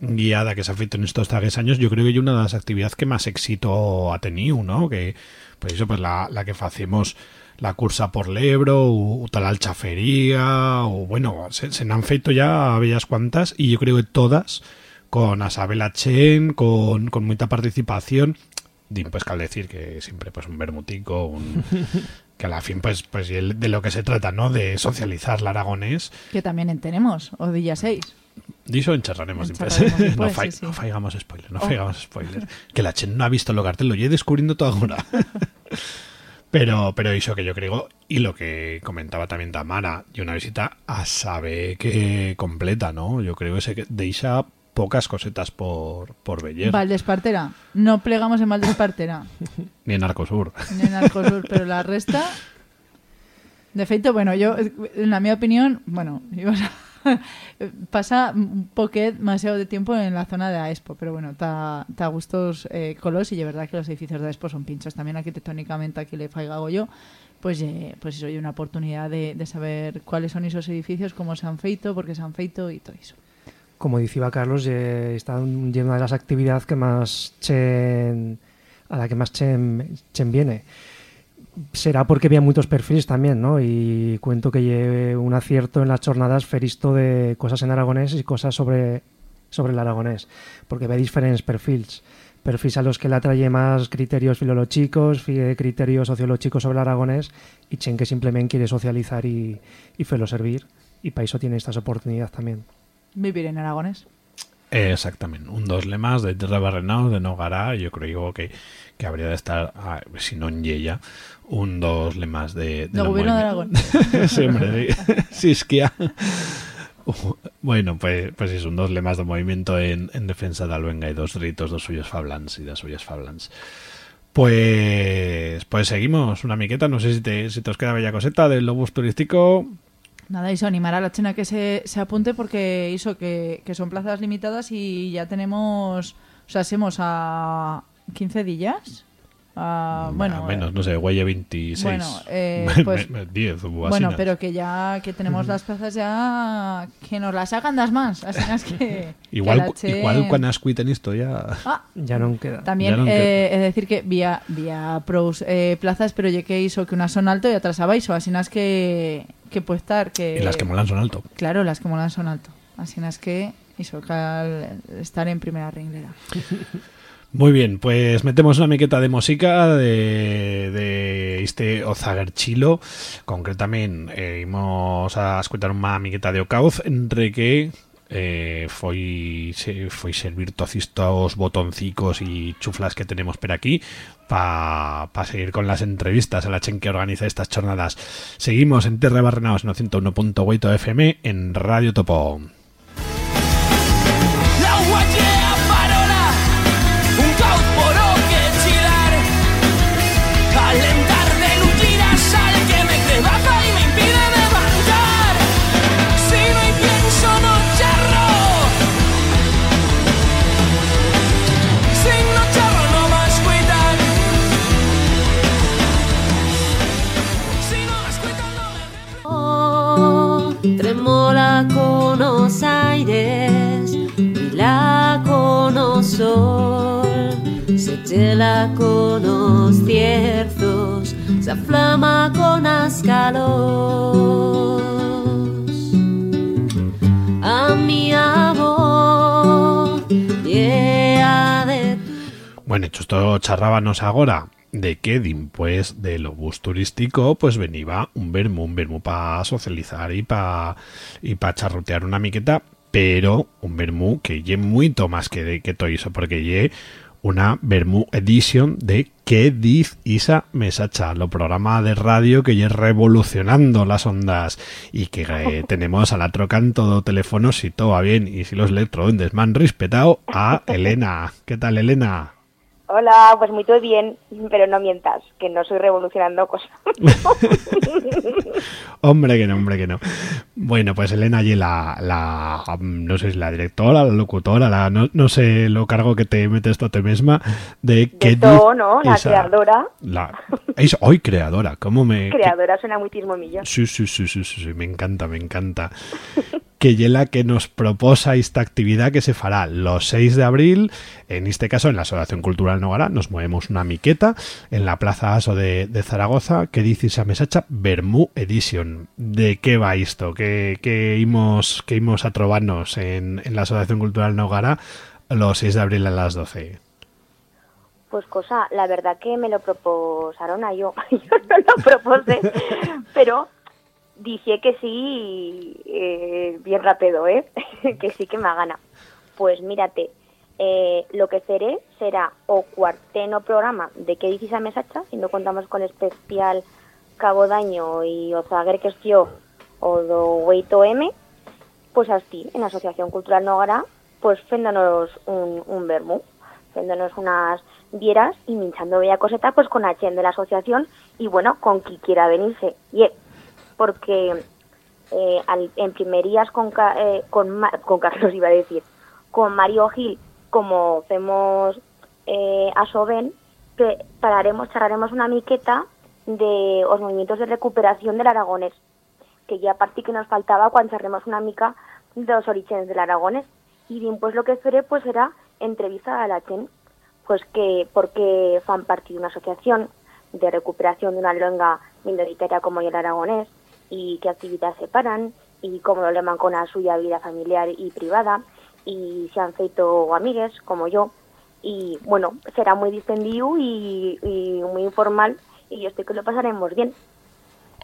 guiada que se ha feito en estos tres años, yo creo que es una de las actividades que más éxito ha tenido, ¿no? Que, pues eso, pues la, la que hacemos la cursa por l'Ebro, o, o tal alchafería, o bueno, se, se han feito ya bellas cuantas, y yo creo que todas con Asabela Chen, con, con mucha participación, Dim, pues que al decir que siempre pues un bermutico, un, que a la fin pues, pues de lo que se trata, ¿no? De socializar el aragonés, Que también en tenemos, o día 6. Diso encharraremos después. Encharraremos no, después, fai- sí, sí. no faigamos spoiler, no Oh. faigamos spoiler. Que la Chen no ha visto lo cartel, lo lleve descubriendo todo ahora. pero, pero eso que yo creo, y lo que comentaba también Tamara, y una visita a saber que completa, ¿no? Yo creo que se deixa pocas cosetas por, por Valdespartera. No plegamos en Valdespartera. ni en Arcosur. ni en Arcosur, pero la resta... De feito, bueno, yo, en la mi opinión, bueno, ibas a- pasa un poquet demasiado de tiempo en la zona de la Expo, pero bueno, está a gustos eh, colos y de verdad que los edificios de la Expo son pinchos. También arquitectónicamente aquí le faigago yo, pues eh, pues eso, hay una oportunidad de, de saber cuáles son esos edificios, cómo se han feito, por qué se han feito y todo eso. Como decía Carlos, eh, está un- una de las actividades que más chen, a la que más chen, chen viene. Será porque había muchos perfiles también, ¿no? Y cuento que lleve un acierto en las jornadas feristo de cosas en aragonés y cosas sobre, sobre el aragonés, porque ve diferentes perfiles. Perfiles a los que le atrae más criterios filológicos, fi- criterios sociológicos sobre el aragonés, y chen que simplemente quiere socializar y, y felo servir. Y para eso tiene estas oportunidades también. Vivir en Aragones. Exactamente, un dos lemas de Terra Barrenaus, de Nogará, yo creo que, que habría de estar, ah, si no en Yella, un dos lemas de... Del gobierno de Aragón. sí, hombre, sí. Uh, Bueno, pues, pues es un dos lemas de movimiento en, en defensa de Albenga y dos ritos, dos suyos fablans y dos suyas fablans. Pues, pues seguimos una miqueta, no sé si te, si te os queda bella coseta del lobus turístico. Nada, hizo animar a la chena que se, se apunte porque hizo que, que son plazas limitadas y ya tenemos, o sea, hacemos a 15 días. A, bueno, a menos, no sé, Guaya 26. Bueno, eh, pues- 10 o bueno, así, pero que ya que tenemos las plazas ya que nos las hagan das más, así es que, que Igual, Chen- igual cuando has cuiten esto ya... Ah, Ya no queda. También non eh, es decir que vía vía pros eh, plazas, pero ya que hizo que unas son alto y otras abajo, así es que que puede estar que Y las que molan son alto. Claro, las que molan son alto. Así es que hizo cal estar en primera ringlera. Muy bien, pues metemos una miqueta de música de, de este Ozagerchilo. Concretamente, eh, a escuchar una miqueta de Ocauz, entre que eh, servir todos estos botoncicos y chuflas que tenemos por aquí para pa seguir con las entrevistas a la chen que organiza estas jornadas. Seguimos en Terra Barrenaos en 101.8 FM en Radio Topo. Con los aires, brilla con los sol, se gela con los cierzos, se aflama con las calos. A mi amor, yeah, de Bueno, esto charrábanos agora de que pues del bus turístico pues venía un vermú, un vermú para socializar y para y pa charrotear una miqueta, pero un vermú que lle mucho más que de que todo eso, porque lle una Vermú Edition de ¿Qué diz Isa Mesacha? Lo programa de radio que lle revolucionando las ondas y que eh, tenemos a la troca en todo teléfono si todo va bien y si los electroduendes me han respetado a Elena. ¿Qué tal, Elena? Hola, pues muy todo bien, pero no mientas, que no soy revolucionando cosas. Hombre que no, hombre que no. Bueno, pues Elena allí la, la no sé si la directora, la locutora, la, no, no sé lo cargo que te metes tú a ti misma de que ¿no? La creadora. La, es hoy creadora, ¿cómo me Creadora suena muchísimo millón. Sí, sí, sí, sí, sí, sí, me encanta, me encanta. que Yela que nos proposa esta actividad que se fará los 6 de abril, en este caso en la Asociación Cultural Nogara, nos movemos una miqueta en la Plaza Aso de, de Zaragoza que dice esa mesacha Bermú Edition. ¿De qué va esto? ¿Qué, qué imos, qué imos a trobarnos en, en la Asociación Cultural Nogara los 6 de abril a las 12? Pues cosa, la verdad que me lo proposaron a yo, yo no lo propuse, pero dije que sí, eh, bien rápido, ¿eh? que sí que me gana. Pues mírate, eh, lo que seré será o cuarteno programa de que dices a mesacha, si no contamos con especial Cabo Daño y Ozaguer que yo o do Weito M, pues así, en Asociación Cultural Nogara, pues féndanos un, un vermú, féndanos unas vieras y minchando bella coseta pues con H de la asociación y bueno, con quien quiera venirse. Y porque eh, al, en primerías con, eh, con, Carlos iba a decir, con Mario Gil, como hacemos eh, a Soben, que pararemos, charlaremos una miqueta de los movimientos de recuperación del aragonés, que ya partí que nos faltaba cuando charremos una mica de los orígenes del aragonés. Y bien, pues lo que esperé pues era entrevista a la Chen, pues que porque fan parte de una asociación de recuperación de una lengua minoritaria como el aragonés y qué actividades se paran y cómo lo leman con la suya vida familiar y privada y se han feito amigues como yo y bueno, será muy distendido y, muy informal y yo estoy que lo pasaremos bien.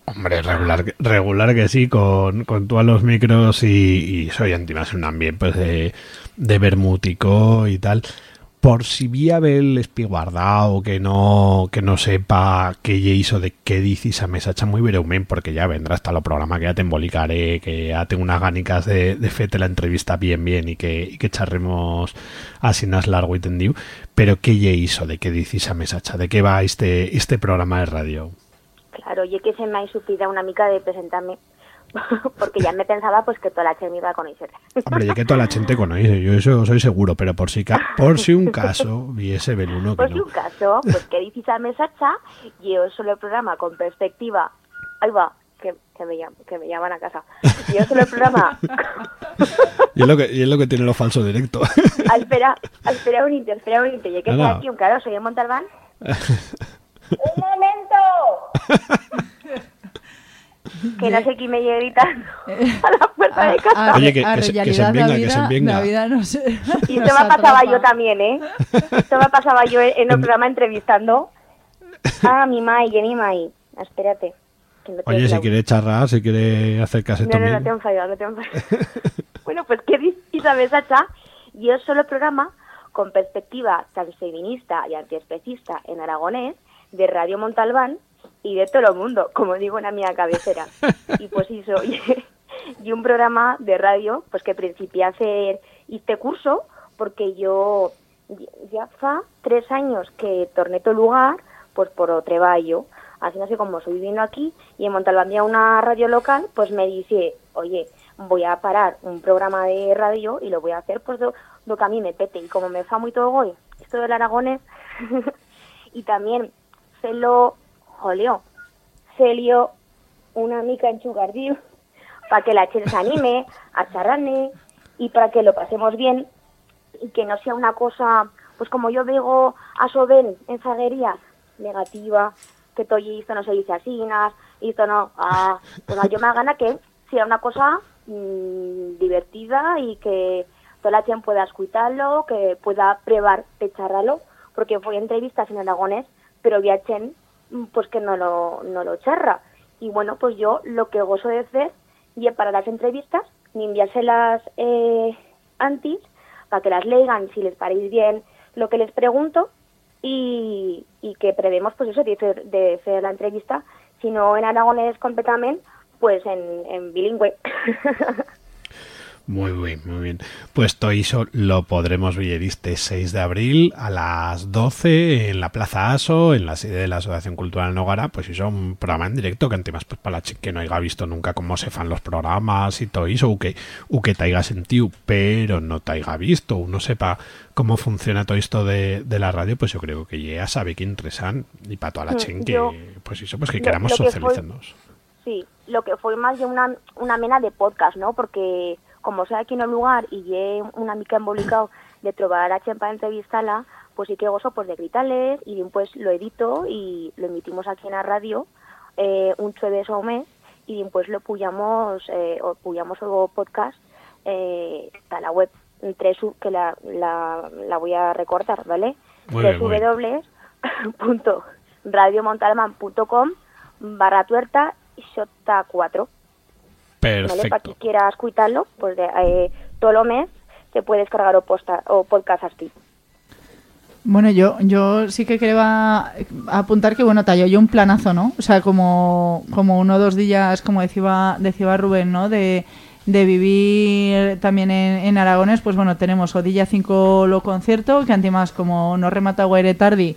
Hombre, regular, regular que sí, con, con todos los micros y, y soy antimas un ambiente pues, de, de bermútico y tal. Por si vía el espiguardao que no que no sepa qué lle hizo de qué dices a mesacha muy breumen porque ya vendrá hasta lo programa que ya te embolicaré que ya tengo unas ganicas de, de fete la entrevista bien bien y que, y que charremos así más largo y tendido. Pero qué hizo de qué dices a mesacha de qué va este este programa de radio. Claro, y que se me ha supida una mica de presentarme porque ya me pensaba pues que toda la gente me iba a conocer. Hombre, ya que toda la gente conoce, yo eso soy seguro, pero por si ca- por si un caso viese Beluno que Pues no. un caso, pues que dices a mesacha, yo solo el programa con perspectiva. Ahí va, que, que, me, llam- que me llaman a casa. Yo solo el programa. Y es lo que, y es lo que tiene lo falso directo. Espera, espera un inter, espera un inter. Ya que Nada. está aquí un claro, soy en Montalbán. ¡Un momento! Que no sé quién me lleve gritando a la puerta de casa. Oye, que- que se- que se que se venga. la vida no sé. Y esto me pasaba yo también, ¿eh? Esto me pasaba yo en el programa entrevistando a mi mai y a mi mai. Espérate. que no te Oye, si quiere charrar, si quiere hacer caseto No, no, no te han fallado, no te han fallado. bueno, pues qué dices, ¿sabes, Sacha? Yo solo programa con perspectiva tan feminista y antiespecista en aragonés de Radio Montalbán y de todo el mundo, como digo en la mía cabecera. Y pues hizo y un programa de radio pues que principié a hacer este curso porque yo ya fa tres años que torné todo lugar pues por treballo así así como estoy viviendo aquí y en Montalbán había una radio local pues me dice oye voy a parar un programa de radio y lo voy a hacer pues lo, lo que a mí me pete y como me fa muy todo hoy esto del aragonés y también se lo joleo se lió una mica en Chugardío para que la gente se anime a charrarme y para que lo pasemos bien y que no sea una cosa, pues como yo veo a Soben en zaguerías, negativa, que todo esto no se dice así, y esto no, ah, pues yo me gana que sea una cosa mm, divertida y que toda la gente pueda escucharlo, que pueda probar de charrarlo, porque fue entrevistas en aragonés, pero a Chen, pues que no lo, no lo charra. Y bueno, pues yo lo que gozo de hacer y para las entrevistas, ni enviárselas eh, antes, para que las lean si les paréis bien lo que les pregunto y, que prevemos pues eso de hacer, la entrevista, si no en aragonés completamente, pues en bilingüe. Muy bien, muy bien. Pues todo eso lo podremos ver este 6 de abril a las 12 en la Plaza Aso, en la sede de la Asociación Cultural Nogara. Pues eso, un programa en directo que antes pues para la chica que no haya visto nunca cómo se fan los programas y todo eso, o que, o que te haya sentido, pero no te haya visto, uno sepa cómo funciona todo esto de, de la radio, pues yo creo que ya sabe que interesan y para toda la Mm, gente yo- que, pues eso, pues que queramos fue- socializarnos. Sí, lo que fue más de una, una mena de podcast, ¿no? Porque como vos aquí en el lugar y hi ha una mica embolicado de trobar a gent per entrevistar-la, pues sí que gozo pues, de gritarles y pues lo edito y lo emitimos aquí en la radio eh, un jueves o un mes y pues lo puyamos, eh, o puyamos algo podcast eh, a la web que la, la, la, voy a recortar, ¿vale? www.radiomontalman.com barra tuerta y 4 Perfecto. ¿vale? Para que quiera escucharlo, pues de, eh, todo lo mes te puedes cargar o, posta, o podcast así. Bueno, yo, yo sí que quería apuntar que, bueno, talló yo un planazo, ¿no? O sea, como, como uno o dos días, como decía, decía Rubén, ¿no? De, de vivir también en, Aragones, pues bueno, tenemos Odilla 5 lo concierto, que antimás como no remata Guaire tardi,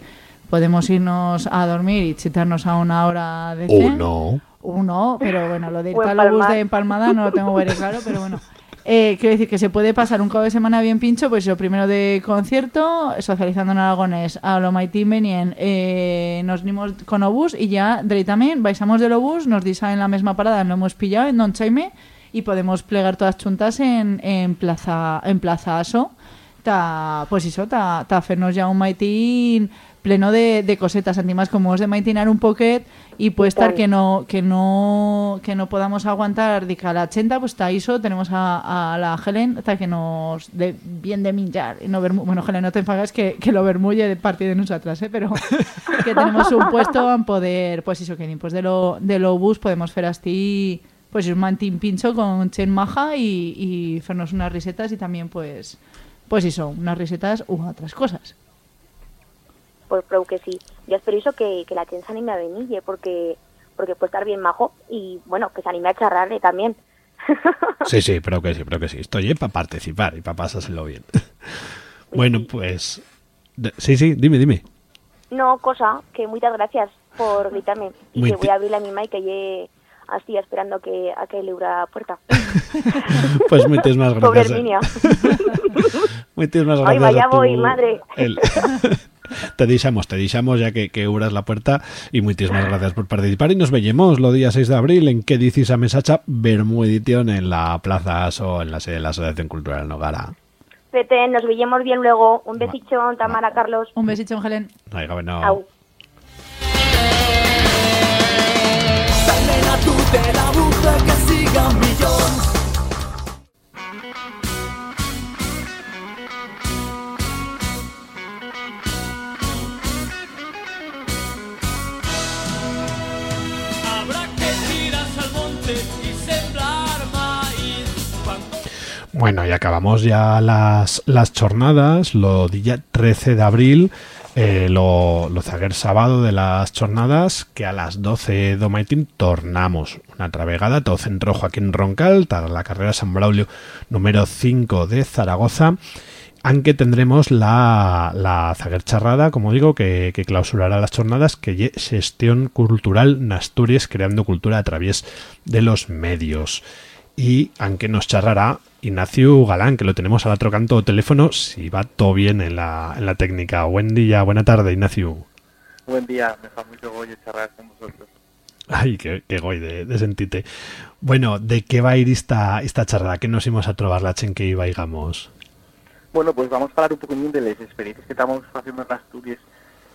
podemos irnos a dormir y chitarnos a una hora de... Oh, no. Uno, pero bueno, lo de ir empalmar. de empalmada no lo tengo muy claro, pero bueno. Eh, quiero decir que se puede pasar un cabo de semana bien pincho, pues lo primero de concierto, socializando en Aragones, a lo maitín venien, eh, nos nimos con obús y ya directamente baixamos del obús, nos disa en la misma parada, lo hemos pillado en Don Chaime y podemos plegar todas chuntas en, en Plaza en Plaza Aso. Ta, pues eso, ta, ta hacernos ya un maitín pleno de, de cosetas, además como es de maitinar un poquet y puede estar tal. que no que no que no podamos aguantar de cada 80 pues está eso tenemos a, a la Helen hasta que nos dé bien de minjar y no vermu- bueno Helen no te enfagas que, que lo vermulle de parte de nosotras ¿eh? pero que tenemos un puesto en poder pues eso que pues de lo de lo bus podemos hacer así pues un mantín pincho con Chen Maja y, y hacernos unas risetas y también pues pues eso unas risetas u otras cosas Pues creo que sí. Yo espero eso que, que la gente se anime a venir, porque, porque puede estar bien majo y bueno, que se anime a charlarle también. Sí, sí, pero que sí, pero que sí. Estoy para participar y para pasárselo bien. bueno, pues... Sí, sí, dime, dime. No, cosa, que muchas gracias por gritarme y Muy que voy a abrir la misma y que llegue así esperando que, a que le abra la puerta. Pues muchísimas Pobre gracias. Herminia. Muchísimas Ay, gracias. vaya a tu- voy, madre. el- te deixamos, te deixamos ya que, que abras la puerta y muchísimas gracias por participar y nos vemos lo día 6 de abril en que dices a Mesacha Bermú Edition en la Plaza Aso en la sede de la Asociación Cultural Nogara. Vete, nos veíamos bien luego. Un besichón, Tamara, Carlos. un besito Helen Ay, bueno. Au. Dale la que. Habrá Bueno, y acabamos ya las, las jornadas, lo día 13 de abril, eh, lo, lo zaguer sábado de las jornadas, que a las 12 do maitín tornamos. Una travegada, todo centro Joaquín Roncal, tras la carrera San Braulio número 5 de Zaragoza, aunque tendremos la, la zaguer charrada, como digo, que, que clausurará las jornadas, que lle gestión cultural en Asturias, creando cultura a través de los medios. Y aunque nos charrará Ignacio Galán, que lo tenemos al otro canto de teléfono, si va todo bien en la, en la técnica. Buen día, buena tarde, Ignacio. Buen día, me fa mucho goyo charlar con vosotros. Ay, qué, qué goy de, de sentirte. Bueno, ¿de qué va a ir esta, esta charla? ¿Qué nos íbamos a trobar la chen que iba, digamos? Bueno, pues vamos a hablar un poco de las experiencias que estamos haciendo en Asturias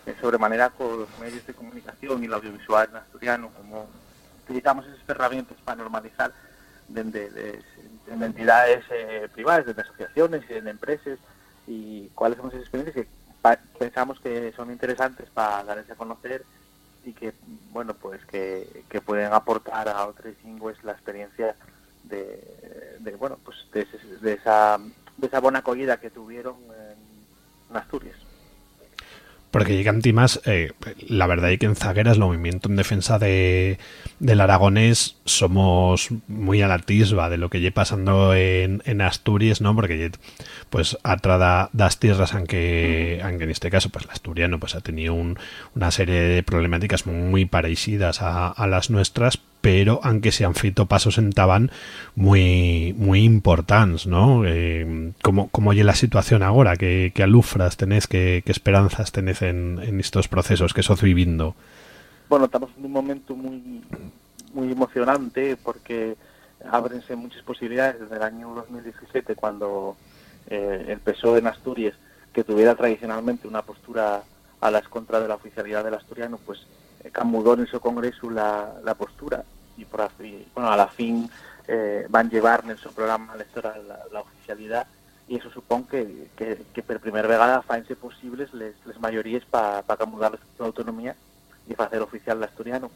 eh, sobre manera con los medios de comunicación y el audiovisual en asturiano, como utilizamos esas herramientas para normalizar desde de, de entidades eh, privadas, desde asociaciones de empresas, y cuáles son esas experiencias que pensamos que son interesantes para darles a conocer y que, bueno, pues que, que pueden aportar a otros lingües la experiencia de, bueno, pues de, de esa de esa buena acogida que tuvieron en, en Asturias. Porque llega más, eh, la verdad es que en zagueras el movimiento en defensa de, del aragonés somos muy a la tisba de lo que lle pasando en, en Asturias, ¿no? Porque lle, pues atrada das tierras aunque, aunque en este caso pues la asturiano pues ha tenido un, una serie de problemáticas muy parecidas a, a las nuestras, pero aunque se han feito pasos en Tabán muy muy importantes, ¿no? Eh, como, como la situación ahora, que, que alufras tenés, que, que esperanzas tenés en, en estos procesos que sos viviendo. Bueno, estamos en un momento muy muy emocionante porque ábrense muchas posibilidades desde el año 2017 cuando eh, el PSOE en Asturias, que tuviera tradicionalmente una postura a las contra de la oficialidad del asturiano, pues eh, camudó en su congreso la, la postura y por a fi- bueno, a la fin eh, van llevar en su programa electoral la, la oficialidad y eso supone que, que, que per primera vegada faense posibles les, les para pa camudar la autonomía y para hacer oficial el asturiano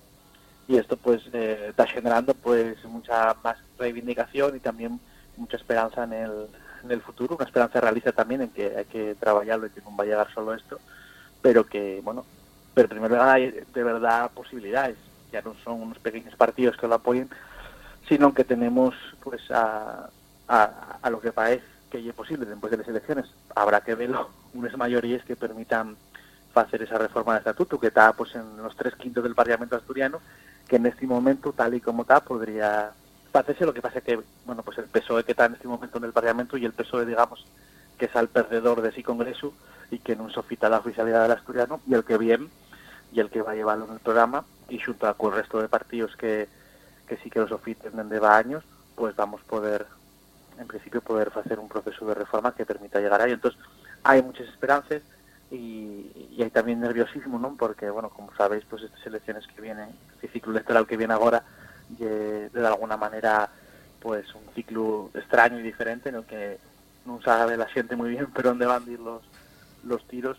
y esto pues eh, está generando pues mucha más reivindicación y también mucha esperanza en el, en el futuro, una esperanza realista también en que hay que trabajarlo y que no va a llegar solo esto, pero que bueno, pero primero hay de verdad posibilidades, ya no son unos pequeños partidos que lo apoyen, sino que tenemos pues a, a, a lo que parece que es posible después de las elecciones, habrá que verlo, unas mayorías que permitan hacer esa reforma de estatuto que está pues en los tres quintos del Parlamento asturiano que en este momento tal y como está podría hacerse. Lo que pasa que bueno pues el PSOE que está en este momento en el Parlamento y el PSOE digamos que es el perdedor de ese congreso y que no sofita la oficialidad del asturiano y el que bien y el que va a llevarlo en el programa y junto a con el resto de partidos que, que sí que lo sofiten desde va años pues vamos a poder en principio poder hacer un proceso de reforma que permita llegar ahí entonces hay muchas esperanzas y, y hay también nerviosismo, ¿no? Porque, bueno, como sabéis, pues estas elecciones que vienen, este ciclo electoral que viene ahora, de, de alguna manera, pues un ciclo extraño y diferente en el que no sabe la gente muy bien por dónde van a ir los, los tiros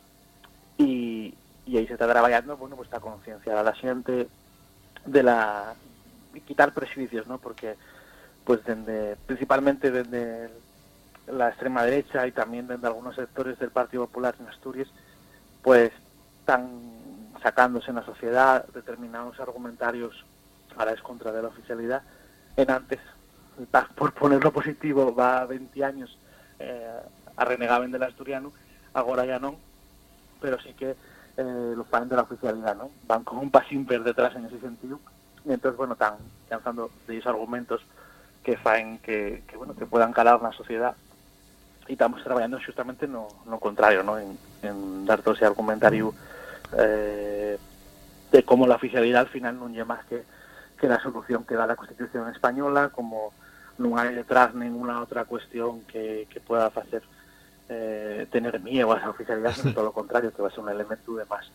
y, y ahí se está trabajando, bueno, pues está concienciar a la gente de la y quitar prejuicios, ¿no? Porque, pues, desde, principalmente desde la extrema derecha y también desde algunos sectores del Partido Popular en Asturias, pues están sacándose en la sociedad determinados argumentarios a la contra de la oficialidad. En antes, por ponerlo positivo, va 20 años eh, a renegaben del asturiano, ahora ya no, pero sí que eh, los fan de la oficialidad, ¿no? Van con un pasín per detrás en ese sentido. Y entonces, bueno, están lanzando de esos argumentos que faen que, bueno, que puedan calar en la sociedad y estamos trabajando justamente no, no contrario, ¿no? En, dar todo ese argumentario eh, de cómo la oficialidad al final no lleva más que, que la solución que da la Constitución española, como no hay detrás ninguna otra cuestión que, que pueda hacer eh, tener miedo a esa oficialidad, sino todo lo contrario, que va a ser un elemento de más,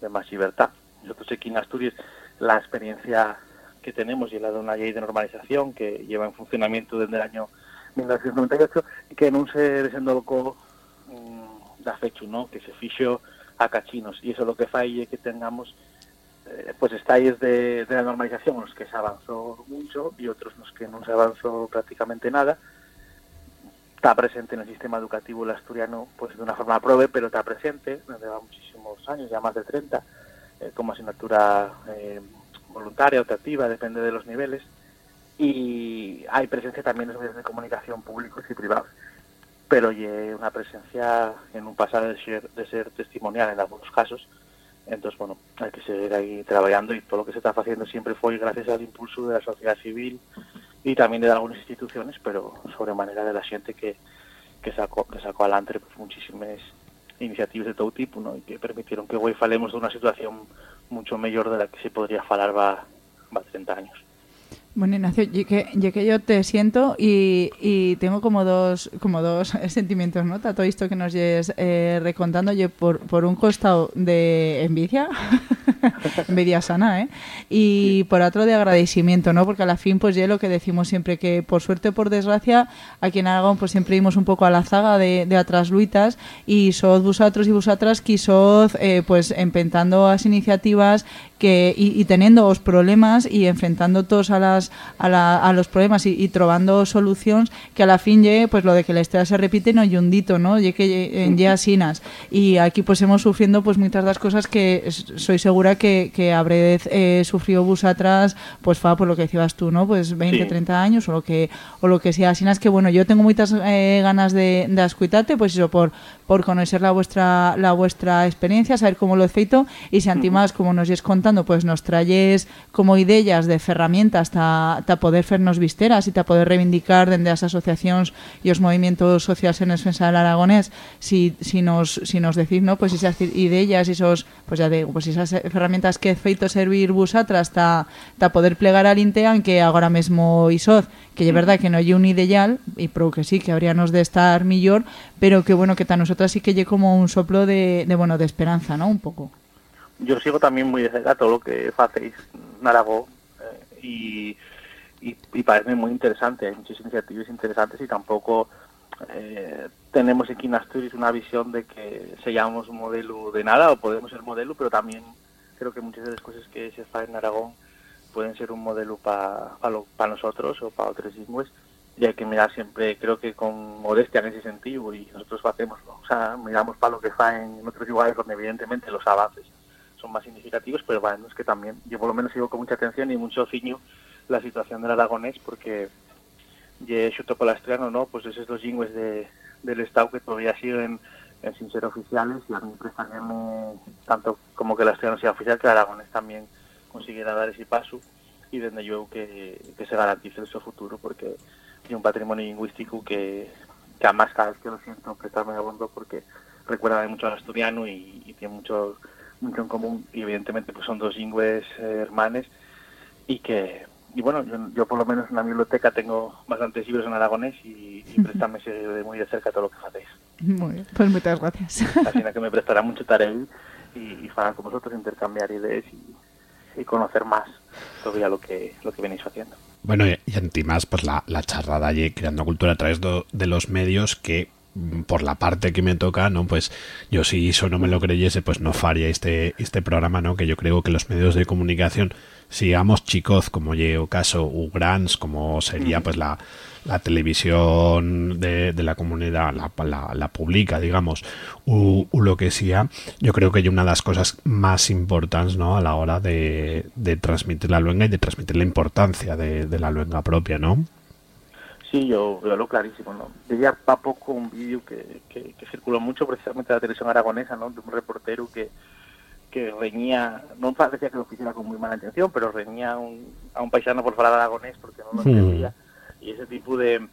de más libertad. Nosotros aquí en Asturias la experiencia que tenemos y la de una ley de normalización que lleva en funcionamiento desde el año 1998 y que non se desenvolcou mm, da fecho, ¿no? que se fixo a cachinos e iso lo que fai é que tengamos eh, pues estalles de, de la normalización nos que se avanzó mucho e outros nos que non se avanzó prácticamente nada está presente en el sistema educativo el asturiano pues de una forma prove pero está presente desde va muchísimos años ya más de 30 eh, como asignatura eh, voluntaria optativa depende de los niveles. Y hay presencia también en los medios de comunicación públicos y privados. Pero y una presencia en un pasado de ser, de ser testimonial en algunos casos entonces bueno hay que seguir ahí trabajando y todo lo que se está haciendo siempre fue gracias al impulso de la sociedad civil y también de algunas instituciones pero sobremanera de la gente que, que sacó que sacó adelante pues, muchísimas iniciativas de todo tipo ¿no? y que permitieron que hoy falemos de una situación mucho mejor de la que se podría falar va, va 30 años Bueno, Ignacio, yo que, yo que yo te siento y, y tengo como dos como dos sentimientos, ¿no? Todo esto que nos lleves eh, recontando, yo por, por un costado de envidia, envidia sana, ¿eh? Y por otro de agradecimiento, ¿no? Porque a la fin, pues ya lo que decimos siempre, que por suerte o por desgracia, aquí en Aragón, pues siempre íbamos un poco a la zaga de, de atrás luitas y sod vosotros y vosotras que eh, pues, empentando las iniciativas que y, y teniendo os problemas y enfrentando todos a las a, la, a los problemas y, y trobando soluciones que a la fin llegue pues lo de que la historia se repite no y un dito, ¿no? Llegue que en ya asinas y aquí pues hemos sufriendo pues muchas de las cosas que soy segura que, que habré eh, sufrido bus atrás pues fa por lo que decías tú, ¿no? Pues 20, Sí. 30 años o lo que o lo que sea, así es que bueno, yo tengo muchas eh, ganas de, de escuitarte, pues eso por por conocer la vuestra la vuestra experiencia, saber cómo lo he feito y si antimás como nos es contando, comentando, pues nos trayes como idellas de ferramentas ta, ta poder fernos visteras e ta poder reivindicar dende as asociacións e os movimentos sociais en defensa del aragonés, si, si, nos, si nos decís, no, pois pues, esas idellas, esos, pois pues, ya digo, pois pues, esas ferramentas que feito servir vosatras ta, ta poder plegar al Intean que agora mesmo isoz, que é verdade que non lle un ideal, e pro que sí, que habríamos de estar millor, pero que bueno, que ta nosotras sí que lle como un soplo de, de bueno, de esperanza, ¿no? Un poco. Yo sigo también muy de cerca todo lo que hacéis en Aragón eh, y, y, parece muy interesante, hay muchas iniciativas interesantes y tampoco eh, tenemos aquí en Asturias una visión de que seamos un modelo de nada o podemos ser modelo, pero también creo que muchas de las cosas que se hacen en Aragón pueden ser un modelo para nosotros o para otros lingües y hay que mirar siempre, creo que con modestia en ese sentido y nosotros hacemos, o sea, miramos para lo que fa en otros lugares donde evidentemente los avances son más significativos, pero bueno, es que también, yo por lo menos sigo con mucha atención y mucho ciño la situación del aragonés porque ye xuto con asturiano, ¿no? Pues esos dos lingües de, del Estado que todavía siguen en sin ser oficiales y a mí prestaríame tanto como que el asturiano sea oficial que el aragonés también consiguiera dar ese paso y desde yo que, que se garantice su futuro porque hay un patrimonio lingüístico que, que además cada vez que lo siento prestarme abondo porque recuerda mucho al asturiano y, y tiene mucho mucho en común y evidentemente pues son dos lingües eh, hermanes y que y bueno yo, yo por lo menos en la biblioteca tengo bastantes libros en aragonés y, y de muy de cerca todo lo que hacéis. Muy bien, pues muchas gracias. así que me prestará mucho tarea y, y para con vosotros intercambiar ideas y, y conocer más todavía lo que lo que venís haciendo. Bueno, y, y antimás, pues la, la charrada allí creando cultura a través do- de los medios que por la parte que me toca, ¿no? Pues yo si eso no me lo creyese, pues no faría este, este programa, ¿no? Que yo creo que los medios de comunicación, sigamos chicos como lle o caso u grans, como sería pues la, la televisión de, de la comunidad, la, la, la pública, digamos, u, u lo que sea, yo creo que hay una de las cosas más importantes, ¿no? A la hora de, de transmitir la luenga y de transmitir la importancia de, de la luenga propia, ¿no? Sí, yo veo lo clarísimo, ¿no? Veía pa poco un vídeo que, que, que circuló mucho precisamente en la televisión aragonesa, ¿no? De un reportero que, que reñía, no parecía que lo hiciera con muy mala intención, pero reñía a un, a un paisano por falar aragonés porque no lo entendía. Y ese tipo de,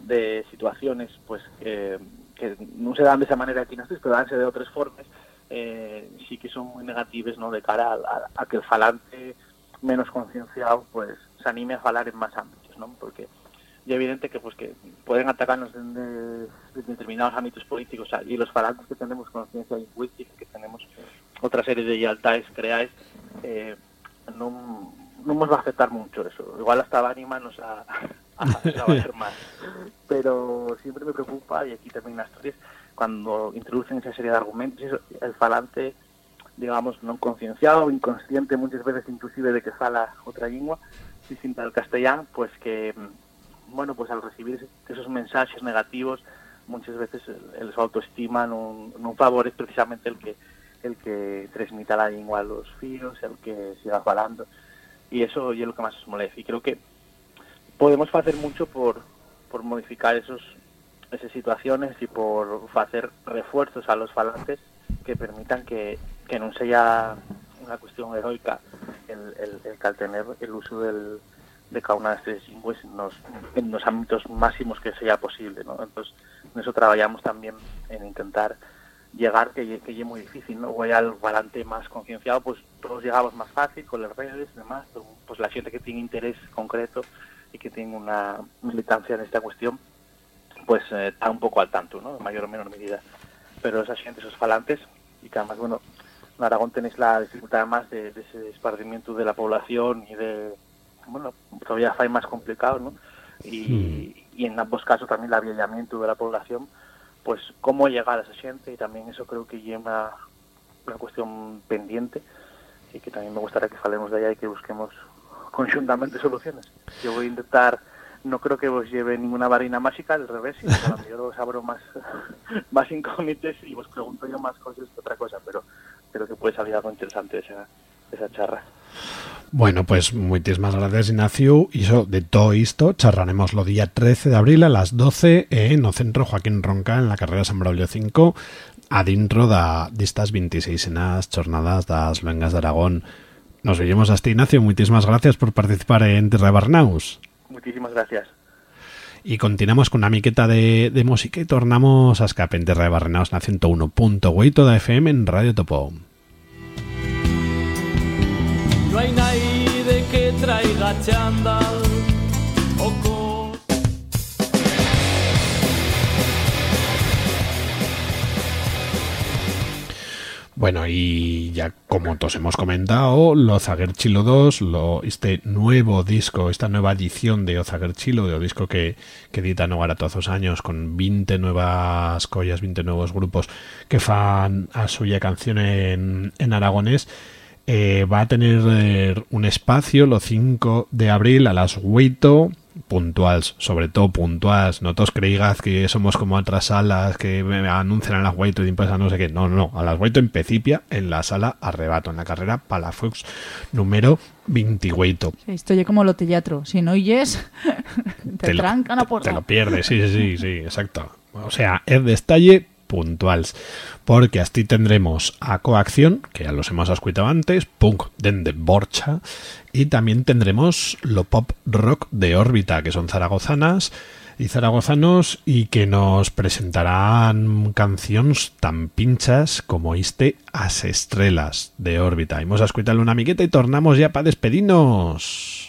de situaciones, pues, que, que no se dan de esa manera aquí en Asturias, pero danse de otras formas, eh, sí que son muy negativas, ¿no? De cara a, a- a que el falante menos concienciado, pues, se anime a falar en más ámbitos, ¿no? Porque y evidente que pues que pueden atacarnos desde, desde determinados ámbitos políticos y los falantes que tenemos conciencia lingüística que tenemos otra serie de lealtades creáis eh, no, no nos va a afectar mucho eso. Igual hasta va a animarnos a, a, trabajar más. Pero siempre me preocupa y aquí también en Asturias cuando introducen esa serie de argumentos el falante digamos non concienciado inconsciente muchas veces inclusive de que fala otra lengua distinta al castellano pues que bueno, pues al recibir esos mensajes negativos, muchas veces el su autoestima no, no favorece precisamente el que el que transmita la lengua a los fíos, el que siga falando, y eso es lo que más os molesta. Y creo que podemos hacer mucho por, por modificar esos esas situaciones y por hacer refuerzos a los falantes que permitan que, que no sea una cuestión heroica el, el, el que al tener el uso del, de cada una de estas lingües en los, en los ámbitos máximos que sea posible. ¿no? Entonces, en eso trabajamos también en intentar llegar, que, que es muy difícil, ¿no? Voy al volante más concienciado, pues todos llegamos más fácil con las redes y demás, pues la gente que tiene interés concreto y que tiene una militancia en esta cuestión, pues eh, está un poco al tanto, ¿no? En mayor o menor medida. Pero esa gente, esos falantes, y que además, bueno, en Aragón tenéis la dificultad más de, de ese esparcimiento de la población y de, bueno, todavía fue más complicado, ¿no? Y, y en ambos casos también el avillamiento de la población, pues cómo llegar a esa gente y también eso creo que lleva una cuestión pendiente y que también me gustaría que falemos de ella y que busquemos conjuntamente soluciones. Yo voy a intentar, no creo que os lleve ninguna varina mágica, al revés, sino que a lo mejor os abro más, más incógnites y os pregunto yo más cosas que otra cosa, pero creo que puede salir algo interesante de esa, de esa charra. Bueno, pues muchísimas gracias Ignacio y eso de todo esto charraremos lo día 13 de abril a las 12 en o Centro Joaquín Ronca en la carrera San Braulio 5 adentro da estas 26 enas jornadas das Luengas de Aragón. Nos vemos hasta Ignacio, muchísimas gracias por participar en Terra de Barnaus. Muchísimas gracias. Y continuamos con una miqueta de, de música y tornamos a escape en Terra de Barrenaus na 101.8 toda FM en Radio Topo. No hay nadie que traiga chándal o Bueno, y ya como todos hemos comentado, lo Chilo 2, lo, este nuevo disco, esta nueva edición de Chilo, de disco que, que edita Nogara todos años, con 20 nuevas collas, 20 nuevos grupos que fan a suya canción en, en aragonés, eh, va a tener eh, un espacio los 5 de abril a las 8 puntuales, sobre todo puntuales. No todos creígas que somos como otras salas que me anuncian a las 8 y a no sé qué. No, no, no. A las 8 en Pecipia, en la sala Arrebato, en la carrera Palafox número 28. Esto ya como lo teatro. Si no oyes, te, trancan a por Te lo pierdes, sí, sí, sí, sí, exacto. O sea, es detalle puntuales. Porque así tendremos a Coacción, que ya los hemos escuchado antes, Punk de Borcha, y también tendremos lo pop rock de órbita, que son zaragozanas y zaragozanos, y que nos presentarán canciones tan pinchas como este As Estrelas de órbita. Hemos a una miqueta y tornamos ya para despedirnos.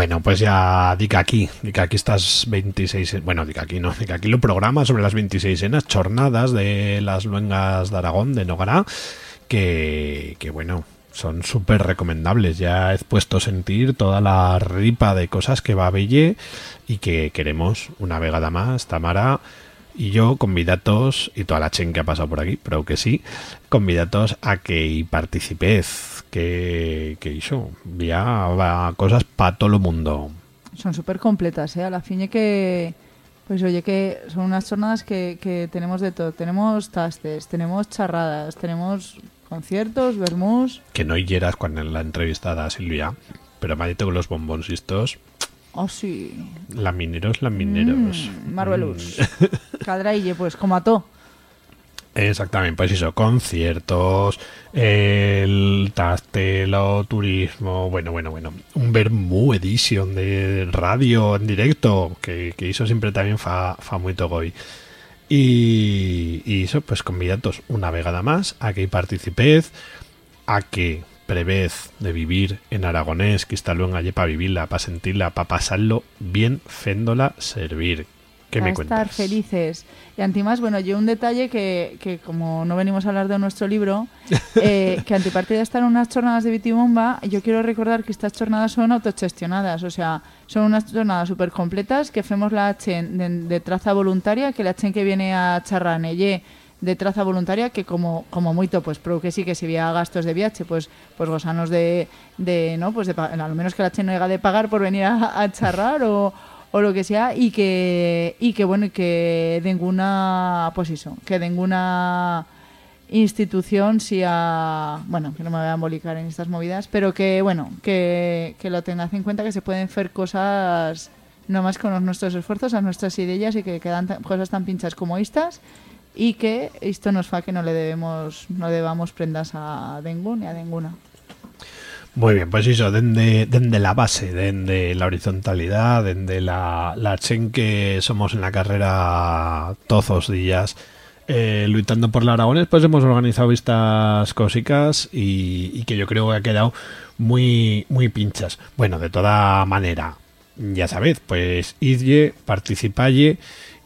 Bueno, pues ya dica aquí, dica aquí estas 26, bueno, dica aquí no, dica aquí lo programa sobre las 26 enas jornadas de las luengas de Aragón, de Nogará, que, que bueno, son súper recomendables. Ya he puesto a sentir toda la ripa de cosas que va a Belle y que queremos una vegada más, Tamara y yo convidatos y toda la chen que ha pasado por aquí, pero que sí, convidatos a que participéis, que, que hizo, vía cosas para todo el mundo. Son súper completas, ¿eh? A la fin que... Pues oye, que son unas jornadas que, que tenemos de todo. Tenemos tastes, tenemos charradas, tenemos conciertos, vermús... Que no hieras cuando en la entrevistada a Silvia, pero me ha dicho con los bomboncitos... Oh, sí. Lamineros, lamineros. Mm, Marvelous. Mm. Cadraille, pues, como a todo. Exactamente, pues eso, conciertos, el tastelo, turismo, bueno, bueno, bueno, un Bermú edition de radio en directo, que, hizo siempre también fa, fa muy. Y, y eso, pues convidatos una vegada más a que participéis, a que prevez de vivir en aragonés, que está luego allí para vivirla, para sentirla, para pasarlo bien, féndola, servir. ¿Qué me cuentas? estar felices. Y antimás, bueno, yo un detalle que, que como no venimos a hablar de nuestro libro, eh, que antiparte de estar en unas jornadas de Bitibomba, yo quiero recordar que estas jornadas son autogestionadas, o sea, son unas jornadas súper completas que hacemos la chen de, de, traza voluntaria, que la chen que viene a charranelle de traza voluntaria que como como moito pues pero que sí que si había gastos de viaje pues pues gozanos de, de no pues de a lo menos que la chen no llega de pagar por venir a, a charrar o, o lo que sea y que y que bueno y que ninguna pues eso que ninguna institución sea bueno que no me voy a embolicar en estas movidas pero que bueno que, que lo tengas en cuenta que se pueden hacer cosas no más con nuestros esfuerzos a nuestras ideas y que quedan cosas tan pinchas como estas y que esto nos fa que no le debemos no debamos prendas a ningún ni a ninguna muy bien, pues eso, desde, desde la base, desde la horizontalidad, desde la, la chen que somos en la carrera todos los días, eh, luchando por la Aragones, pues hemos organizado estas cositas y, y, que yo creo que ha quedado muy, muy pinchas. Bueno, de toda manera, ya sabéis, pues idye, participalle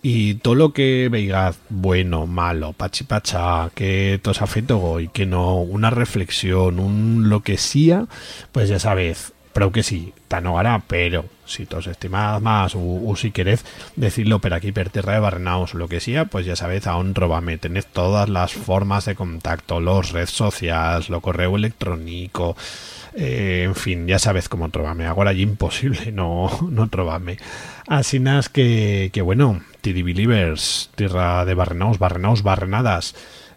y todo lo que veáis bueno, malo, pachipacha, que tos afecto y que no, una reflexión, un lo que sea, pues ya sabéis, pero que sí, tan hará, pero si os estimáis más o, si queréis decirlo por aquí, per tierra de Barrenaos lo que sea, pues ya sabéis, aún robame, tenéis todas las formas de contacto, los redes sociales, lo correo electrónico, eh, en fin, ya sabéis cómo trobame. Ahora es imposible no, no trobame. Así nas que, que bueno, TD Believers, tierra de Barrenaos, Barrenaos, Barrenadas.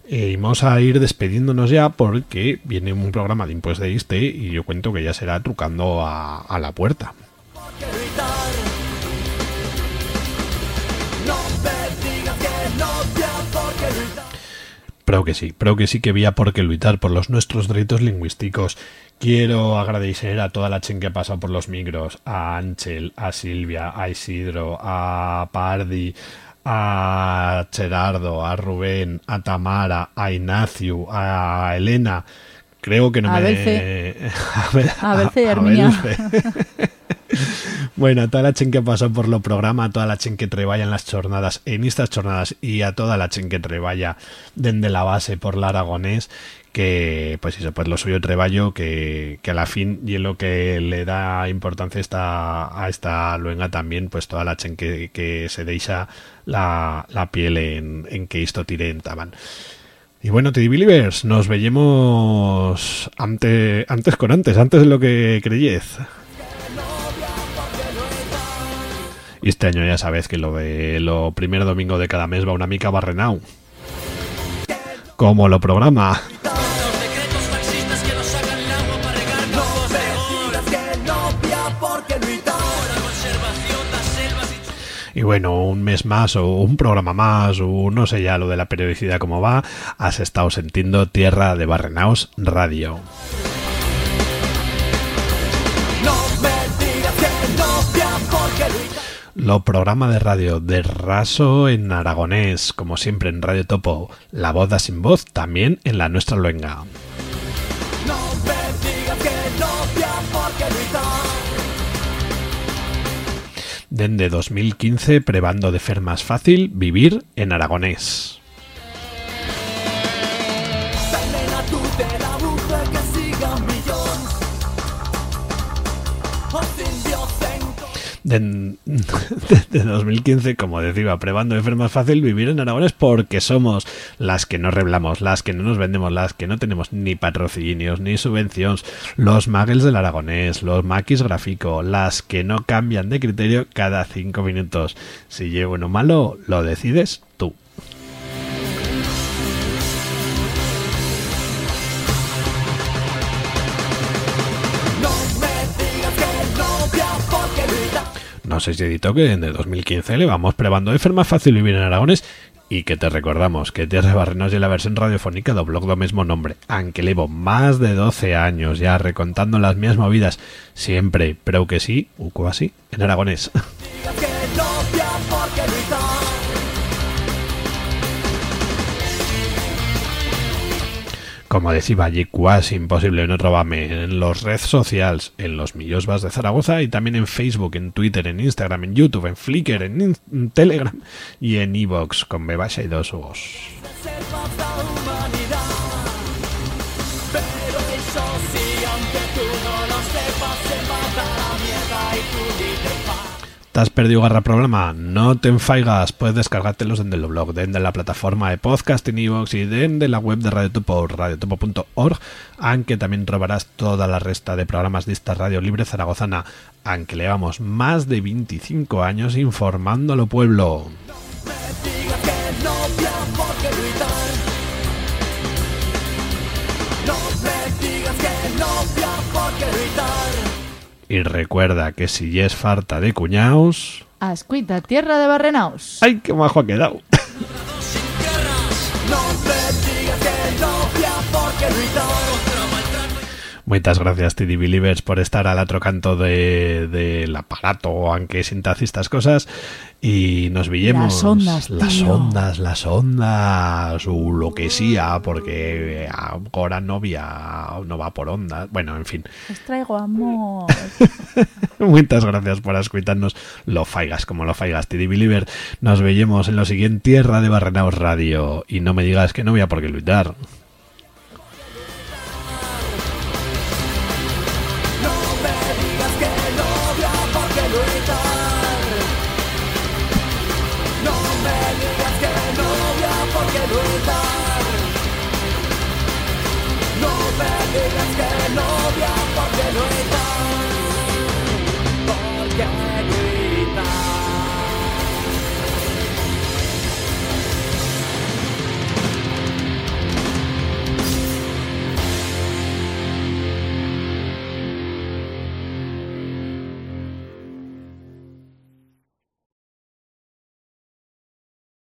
Eh, vamos a ir despidiéndonos ya porque viene un programa de impuestos de este y yo cuento que ya será trucando a la puerta. Pero que sí, pero que sí que había por qué luchar por los nuestros derechos lingüísticos. Quiero agradecer a toda la chen que ha pasado por los micros, a Ángel, a Silvia, a Isidro, a Pardi, a Gerardo, a Rubén, a Tamara, a Ignacio, a Elena. Creo que no a me... Belce. a, ver, a Belce y Herminia. bueno, a toda la chen que pasado por lo programa, a toda la chen que treballa en las jornadas, en estas jornadas y a toda la chen que treballa desde la base por la aragonés, que pues eso, pues lo suyo treballo que, que a la fin y en lo que le da importancia esta, a esta luenga también, pues toda la chen que, que se deixa la, la piel en, en que esto tire en taban. Y bueno, TD Believers, nos ante, antes con antes, antes de lo que creyez. Este año ya sabéis que lo de lo primer domingo de cada mes va una mica barrenau. Como lo programa. Y bueno, un mes más o un programa más o no sé ya lo de la periodicidad cómo va, has estado sintiendo Tierra de Barrenaos Radio. Lo programa de radio de Raso en aragonés, como siempre en Radio Topo, la voz da sin voz, también en la nuestra luenga. Dende 2015 prebando de fer más fácil vivir en aragonés. Desde 2015, como decía, prebando de fer más fácil vivir en aragonés porque somos las que no reblamos, las que no nos vendemos, las que no tenemos ni patrocinios ni subvenciones, los magels del aragonés, los maquis gráfico, las que no cambian de criterio cada cinco minutos. Si llevo bueno o malo, lo decides tú. No sé si editó que desde 2015 le vamos probando fer más fácil vivir en aragones y que te recordamos que Tierra Barrenos y la versión radiofónica do blog do mismo nombre, aunque llevo más de 12 años ya recontando las mías movidas, siempre, pero que sí, u así, en aragonés. Como decía allí, cuasi imposible no trobarme en los redes sociales, en los Millosbas de Zaragoza y también en Facebook, en Twitter, en Instagram, en YouTube, en Flickr, en, Telegram y en Evox con B y dos. Paz. ¿Te has perdido garra problema? No te enfaigas, puedes descargártelos desde el blog, desde la plataforma de podcast en iVoox y desde la web de Radio Topo, radiotopo.org, aunque también trobarás toda la resta de programas de esta radio libre zaragozana, aunque llevamos más de 25 años informando a lo pueblo. Y recuerda que si ya es farta de cuñaos... Ascuita, tierra de Barrenaos. ¡Ay, qué majo ha quedado! Muchas gracias, TD Believers, por estar al otro canto de- del aparato, aunque sintas estas cosas. Y nos villemos. Las ondas, Las ondas, las ondas, o lo que sea, porque ahora novia no va por ondas. Bueno, en fin. Os traigo amor. Muchas gracias por escucharnos. Lo faigas como lo faigas, TD Believer. Nos vemos en lo siguiente Tierra de Barrenaos Radio. Y no me digas que no voy a por qué luchar.